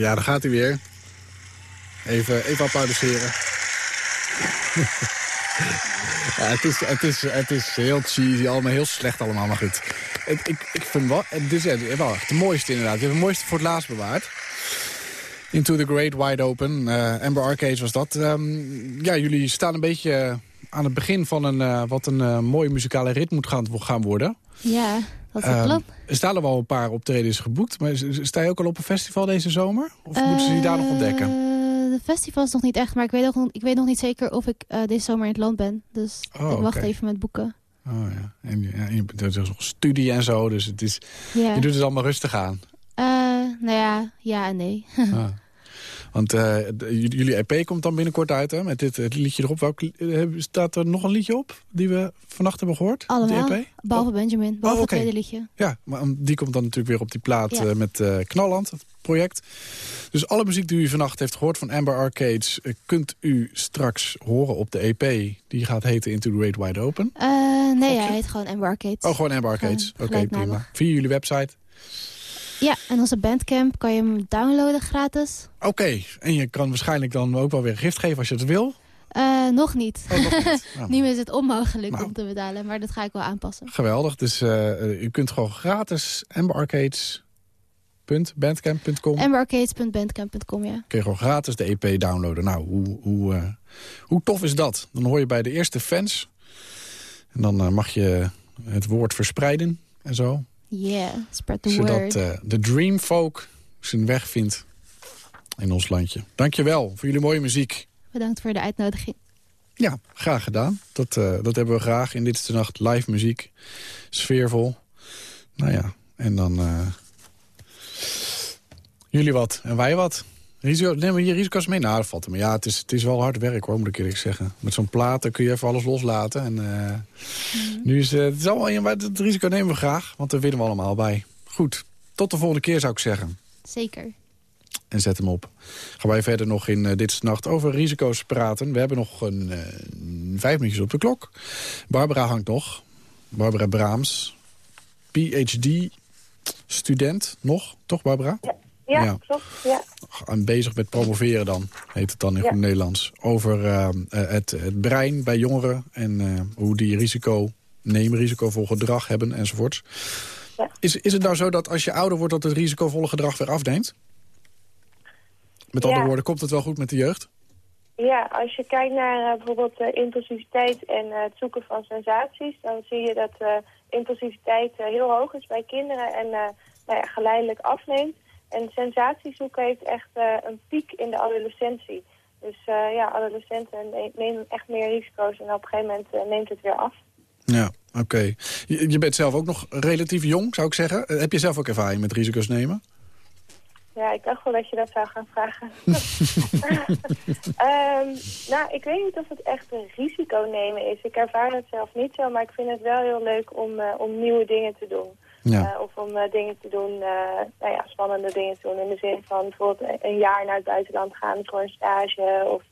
Speaker 3: Ja, daar gaat hij weer. Even, even applaudisseren. het, is, het, is, het is heel cheesy, allemaal heel slecht allemaal, maar goed. Het, ik, ik vind het is eh, wel echt de mooiste inderdaad. Je hebt het mooiste voor het laatst bewaard. Into the Great Wide Open. Uh, Amber Arcade was dat. Um, ja, jullie staan een beetje aan het begin van een, uh, wat een uh, mooie muzikale rit moet gaan, gaan worden.
Speaker 11: Ja, is het plan.
Speaker 3: Er staan er wel een paar optredens geboekt. Maar sta je ook al op een festival deze zomer? Of moeten ze die daar nog ontdekken?
Speaker 11: De festivals nog niet echt, maar ik weet nog, ik weet nog niet zeker of ik deze zomer in het land ben. Dus
Speaker 3: oh,
Speaker 11: ik wacht
Speaker 3: okay.
Speaker 11: even met boeken.
Speaker 3: Oh ja, en, ja, en er is nog studie en zo, dus het is, je doet het allemaal rustig aan.
Speaker 11: nou ja, ja en nee.
Speaker 3: ah. Want uh, jullie EP komt dan binnenkort uit, hè? Met dit het liedje erop. Welk, staat er nog een liedje op die we vannacht hebben gehoord?
Speaker 11: Allemaal,
Speaker 3: de EP?
Speaker 11: behalve oh. Benjamin. Behalve
Speaker 3: oh, okay.
Speaker 11: het tweede liedje.
Speaker 3: Ja, maar die komt dan natuurlijk weer op die plaat
Speaker 11: ja.
Speaker 3: uh, met uh, Knalland, het project. Dus alle muziek die u vannacht heeft gehoord van Amber Arcades... kunt u straks horen op de EP. Die gaat heten Into the Great Wide Open.
Speaker 11: nee, hij heet gewoon Amber Arcades.
Speaker 3: Oh, gewoon Amber Arcades. Oké, okay, prima. Via jullie website.
Speaker 11: Ja, en onze bandcamp kan je hem downloaden gratis.
Speaker 3: Oké, okay. en je kan waarschijnlijk dan ook wel weer gift geven als je het wil?
Speaker 11: Uh, nog niet.
Speaker 3: Oh, nog niet.
Speaker 11: Nou, nu is het onmogelijk nou. om te betalen, maar dat ga ik wel aanpassen.
Speaker 3: Geweldig, dus uh, u kunt gewoon gratis amberarcades.bandcamp.com
Speaker 11: amberarcades.bandcamp.com, ja.
Speaker 3: Kun je gewoon gratis de EP downloaden. Nou, hoe, hoe, uh, hoe tof is dat? Dan hoor je bij de eerste fans. En dan mag je het woord verspreiden en zo.
Speaker 11: Yeah, spread the
Speaker 3: Zodat,
Speaker 11: word.
Speaker 3: de dream folk zijn weg vindt in ons landje. Dankjewel voor jullie mooie muziek.
Speaker 11: Bedankt voor de uitnodiging.
Speaker 3: Ja, graag gedaan. Dat, uh, dat hebben we graag in Dit is de Nacht. Live muziek. Sfeervol. Nou ja, en dan... Uh, jullie wat en wij wat. Risico, nemen we hier risico's mee? Nou, dat valt er maar. Ja, het is, het is wel hard werk hoor, moet ik eerlijk zeggen. Met zo'n platen kun je even alles loslaten. En, uh, mm. Nu is uh, het, is allemaal, het risico nemen we graag, want daar winnen we allemaal bij. Goed, tot de volgende keer zou ik zeggen.
Speaker 11: Zeker.
Speaker 3: En zet hem op. Gaan wij verder nog in uh, Dit is Nacht over risico's praten. We hebben nog een, vijf minuutjes op de klok. Barbara hangt nog. Barbara Braams. PhD-student nog, toch Barbara?
Speaker 12: Ja. Ja, ja, klopt. Ja.
Speaker 3: En bezig met promoveren dan, heet het dan in ja. het Nederlands. Over uh, het, het, brein bij jongeren en uh, hoe die risico nemen, risicovol gedrag hebben enzovoorts. Ja. Is, is het nou zo dat als je ouder wordt dat het risicovolle gedrag weer afneemt? Met andere woorden, komt het wel goed met de jeugd?
Speaker 12: Ja, als je kijkt naar uh, bijvoorbeeld impulsiviteit en het zoeken van sensaties... dan zie je dat impulsiviteit heel hoog is bij kinderen en nou ja, geleidelijk afneemt. En sensatiezoeken heeft echt uh, een piek in de adolescentie. Dus uh, ja, adolescenten nemen echt meer risico's en op een gegeven moment uh, neemt het weer af.
Speaker 3: Ja, oké. Okay. Je, je, bent zelf ook nog relatief jong, zou ik zeggen. Heb je zelf ook ervaring met risico's nemen?
Speaker 12: Ja, ik dacht wel dat je dat zou gaan vragen. um, nou, ik weet niet of het echt een risico nemen is. Ik ervaar het zelf niet zo, maar ik vind het wel heel leuk om, om nieuwe dingen te doen.
Speaker 3: Ja.
Speaker 12: Uh, of om uh, dingen te doen, uh, nou ja, spannende dingen te doen. In de zin van bijvoorbeeld een jaar naar het buitenland gaan voor een stage. Of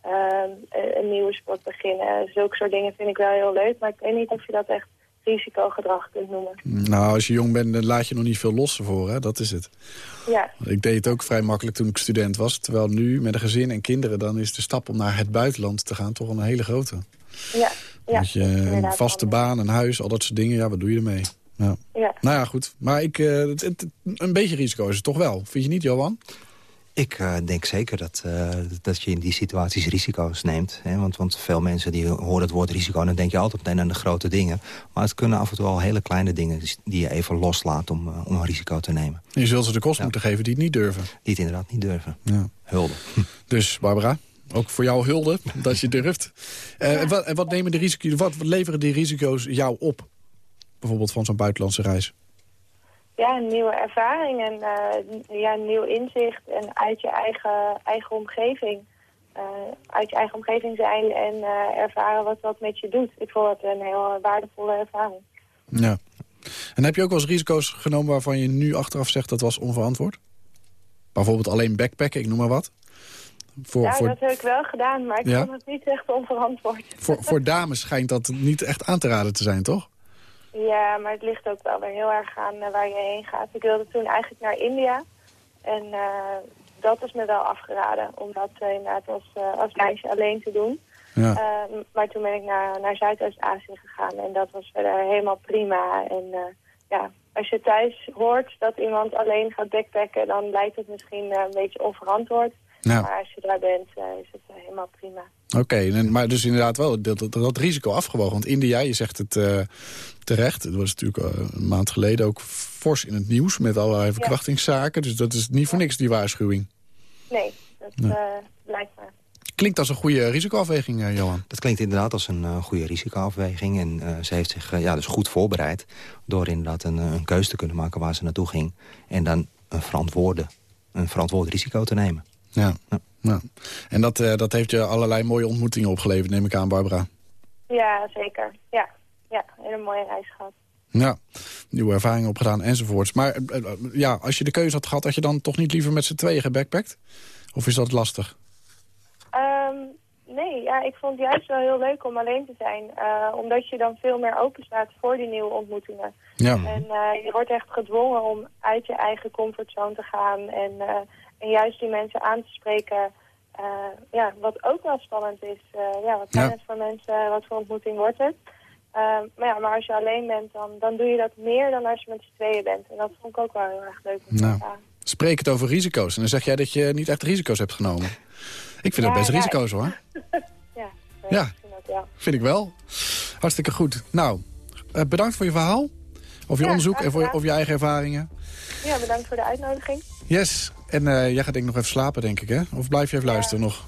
Speaker 12: ehm, een nieuwe sport beginnen. Zulke soort dingen vind ik wel heel leuk. Maar ik weet niet of je dat echt risicogedrag kunt noemen.
Speaker 3: Nou, als je jong bent, dan laat je nog niet veel los ervoor. Hè? Dat is het.
Speaker 12: Ja.
Speaker 3: Ik deed het ook vrij makkelijk toen ik student was. Terwijl nu, met een gezin en kinderen... dan is de stap om naar het buitenland te gaan toch een hele grote.
Speaker 12: Ja. ja
Speaker 3: Met je een vaste baan, een huis, al dat soort dingen. Ja, wat doe je ermee? Ja.
Speaker 12: ja.
Speaker 3: Nou ja, goed. Maar ik, uh, het, het, een beetje risico is het toch wel. Vind je niet, Johan?
Speaker 10: Ik uh, denk zeker dat, uh, dat je in die situaties risico's neemt. Hè? Want, want veel mensen die horen het woord risico... en dan denk je altijd meteen aan de grote dingen. Maar het kunnen af en toe al hele kleine dingen... die je even loslaat om, uh, om een risico te nemen.
Speaker 3: Je zult ze de kost ja. moeten geven die het niet durven.
Speaker 10: Die het inderdaad niet durven.
Speaker 3: Ja.
Speaker 10: Hulde.
Speaker 3: Dus, Barbara, ook voor jou hulde dat je durft. Ja. wat, wat, nemen de risico's, wat leveren die risico's jou op? Bijvoorbeeld van zo'n buitenlandse reis.
Speaker 12: Ja, een nieuwe ervaring en uh, ja, een nieuw inzicht. En uit je eigen, eigen omgeving. Uh, uit je eigen omgeving zijn en uh, ervaren wat dat met je doet. Ik vond het een heel waardevolle ervaring.
Speaker 3: Ja. En heb je ook wel eens risico's genomen waarvan je nu achteraf zegt dat was onverantwoord? Bijvoorbeeld alleen backpacken, ik noem maar wat.
Speaker 12: Voor, ja, voor... dat heb ik wel gedaan, maar ik ja? vond het niet echt onverantwoord.
Speaker 3: Voor, voor dames schijnt dat niet echt aan te raden te zijn, toch?
Speaker 12: Ja, maar het ligt ook wel weer heel erg aan uh, waar je heen gaat. Ik wilde toen eigenlijk naar India. En uh, dat is me wel afgeraden om dat eh, inderdaad als, eh, als meisje alleen te doen.
Speaker 3: Ja.
Speaker 12: Ehm, maar toen ben ik naar, naar Zuidoost-Azië gegaan en dat was verder helemaal prima. En eh, ja, als je thuis hoort dat iemand alleen gaat backpacken, dan lijkt het misschien eh, een beetje onverantwoord.
Speaker 3: Ja.
Speaker 12: Maar als je daar bent, eh, is het eh, helemaal prima.
Speaker 3: Oké, en- maar dus inderdaad wel dat, dat, dat risico afgewogen. Want India, je zegt het eh, terecht, het was natuurlijk een maand geleden ook fors in het nieuws... met allerlei verkrachtingszaken, dus dat is niet voor niks die waarschuwing.
Speaker 12: Nee, dat
Speaker 3: Nee.
Speaker 12: eh, blijkt maar.
Speaker 3: Klinkt als een goede risicoafweging, eh, Johan.
Speaker 10: Dat klinkt inderdaad als een goede risicoafweging. En eh, ze heeft zich ja, dus goed voorbereid... door inderdaad een, een keuze te kunnen maken waar ze naartoe ging. En dan een, verantwoorde, een verantwoord risico te nemen.
Speaker 3: Ja. ja. En dat, eh, dat heeft je allerlei mooie ontmoetingen opgeleverd, neem ik aan, Barbara.
Speaker 12: Ja, zeker. Ja, ja een hele mooie reis gehad.
Speaker 3: Ja, nieuwe ervaringen opgedaan enzovoorts. Maar eh, eh, ja, als je de keuze had gehad, had je dan toch niet liever met z'n tweeën gebackpackt? Of is dat lastig?
Speaker 12: Ehm, nee, ja, ik vond het juist wel heel leuk om alleen te zijn. eh, omdat je dan veel meer open staat voor die nieuwe ontmoetingen.
Speaker 3: Ja.
Speaker 12: En eh, je wordt echt gedwongen om uit je eigen comfortzone te gaan. En, eh, en juist die mensen aan te spreken. eh, ja, wat ook wel spannend is. eh, ja, wat zijn
Speaker 3: Ja.
Speaker 12: het voor mensen? Wat voor ontmoeting wordt het? Maar ja, maar als je alleen bent, dan, dan doe je dat meer dan als je met z'n tweeën bent. En dat vond ik ook wel heel erg leuk
Speaker 3: Nou, spreek het over risico's. En dan zeg jij dat je niet echt risico's hebt genomen. Ik vind
Speaker 12: Ja,
Speaker 3: dat best
Speaker 12: ja,
Speaker 3: risico's, hoor.
Speaker 12: ja,
Speaker 3: Ja.
Speaker 12: vind
Speaker 3: ik wel. Hartstikke goed. Nou, eh, bedankt voor je verhaal. Of je
Speaker 12: Ja,
Speaker 3: onderzoek en voor, over je eigen ervaringen.
Speaker 12: Ja, bedankt voor de uitnodiging.
Speaker 3: Yes. En eh, jij gaat denk ik nog even slapen, denk ik, hè? Of blijf je even luisteren nog?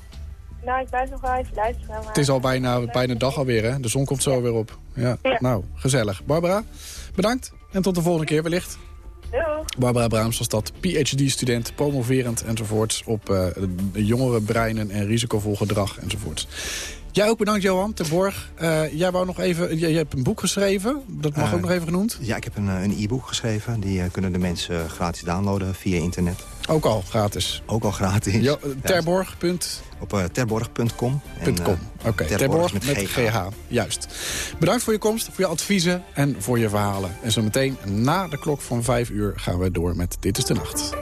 Speaker 12: Nou, ik blijf nog wel even luisteren. Maar...
Speaker 3: Het is al bijna, bijna dag alweer, hè? De zon komt zo weer op. Ja.
Speaker 12: Ja.
Speaker 3: Nou, gezellig. Barbara, bedankt. En tot de volgende keer wellicht.
Speaker 12: Doei.
Speaker 3: Barbara Braams was dat, PhD-student, promoverend enzovoort... op eh jongere breinen en risicovol gedrag enzovoort. Jij ook bedankt, Johan, ten Borg. Eh, jij wou nog even, jij, jij hebt een boek geschreven, dat mag
Speaker 10: Eh,
Speaker 3: ook nog even genoemd.
Speaker 10: Ja, ik heb een, eh, een e-book geschreven. Die kunnen de mensen gratis downloaden via internet.
Speaker 3: Ook al gratis.
Speaker 10: Ook al gratis.
Speaker 3: Jo, terborg.
Speaker 10: Op terborg.com.
Speaker 3: Oké, terborg met GH. Juist. Bedankt voor je komst, voor je adviezen en voor je verhalen. En zo meteen na de klok van vijf uur gaan we door met Dit is de Nacht.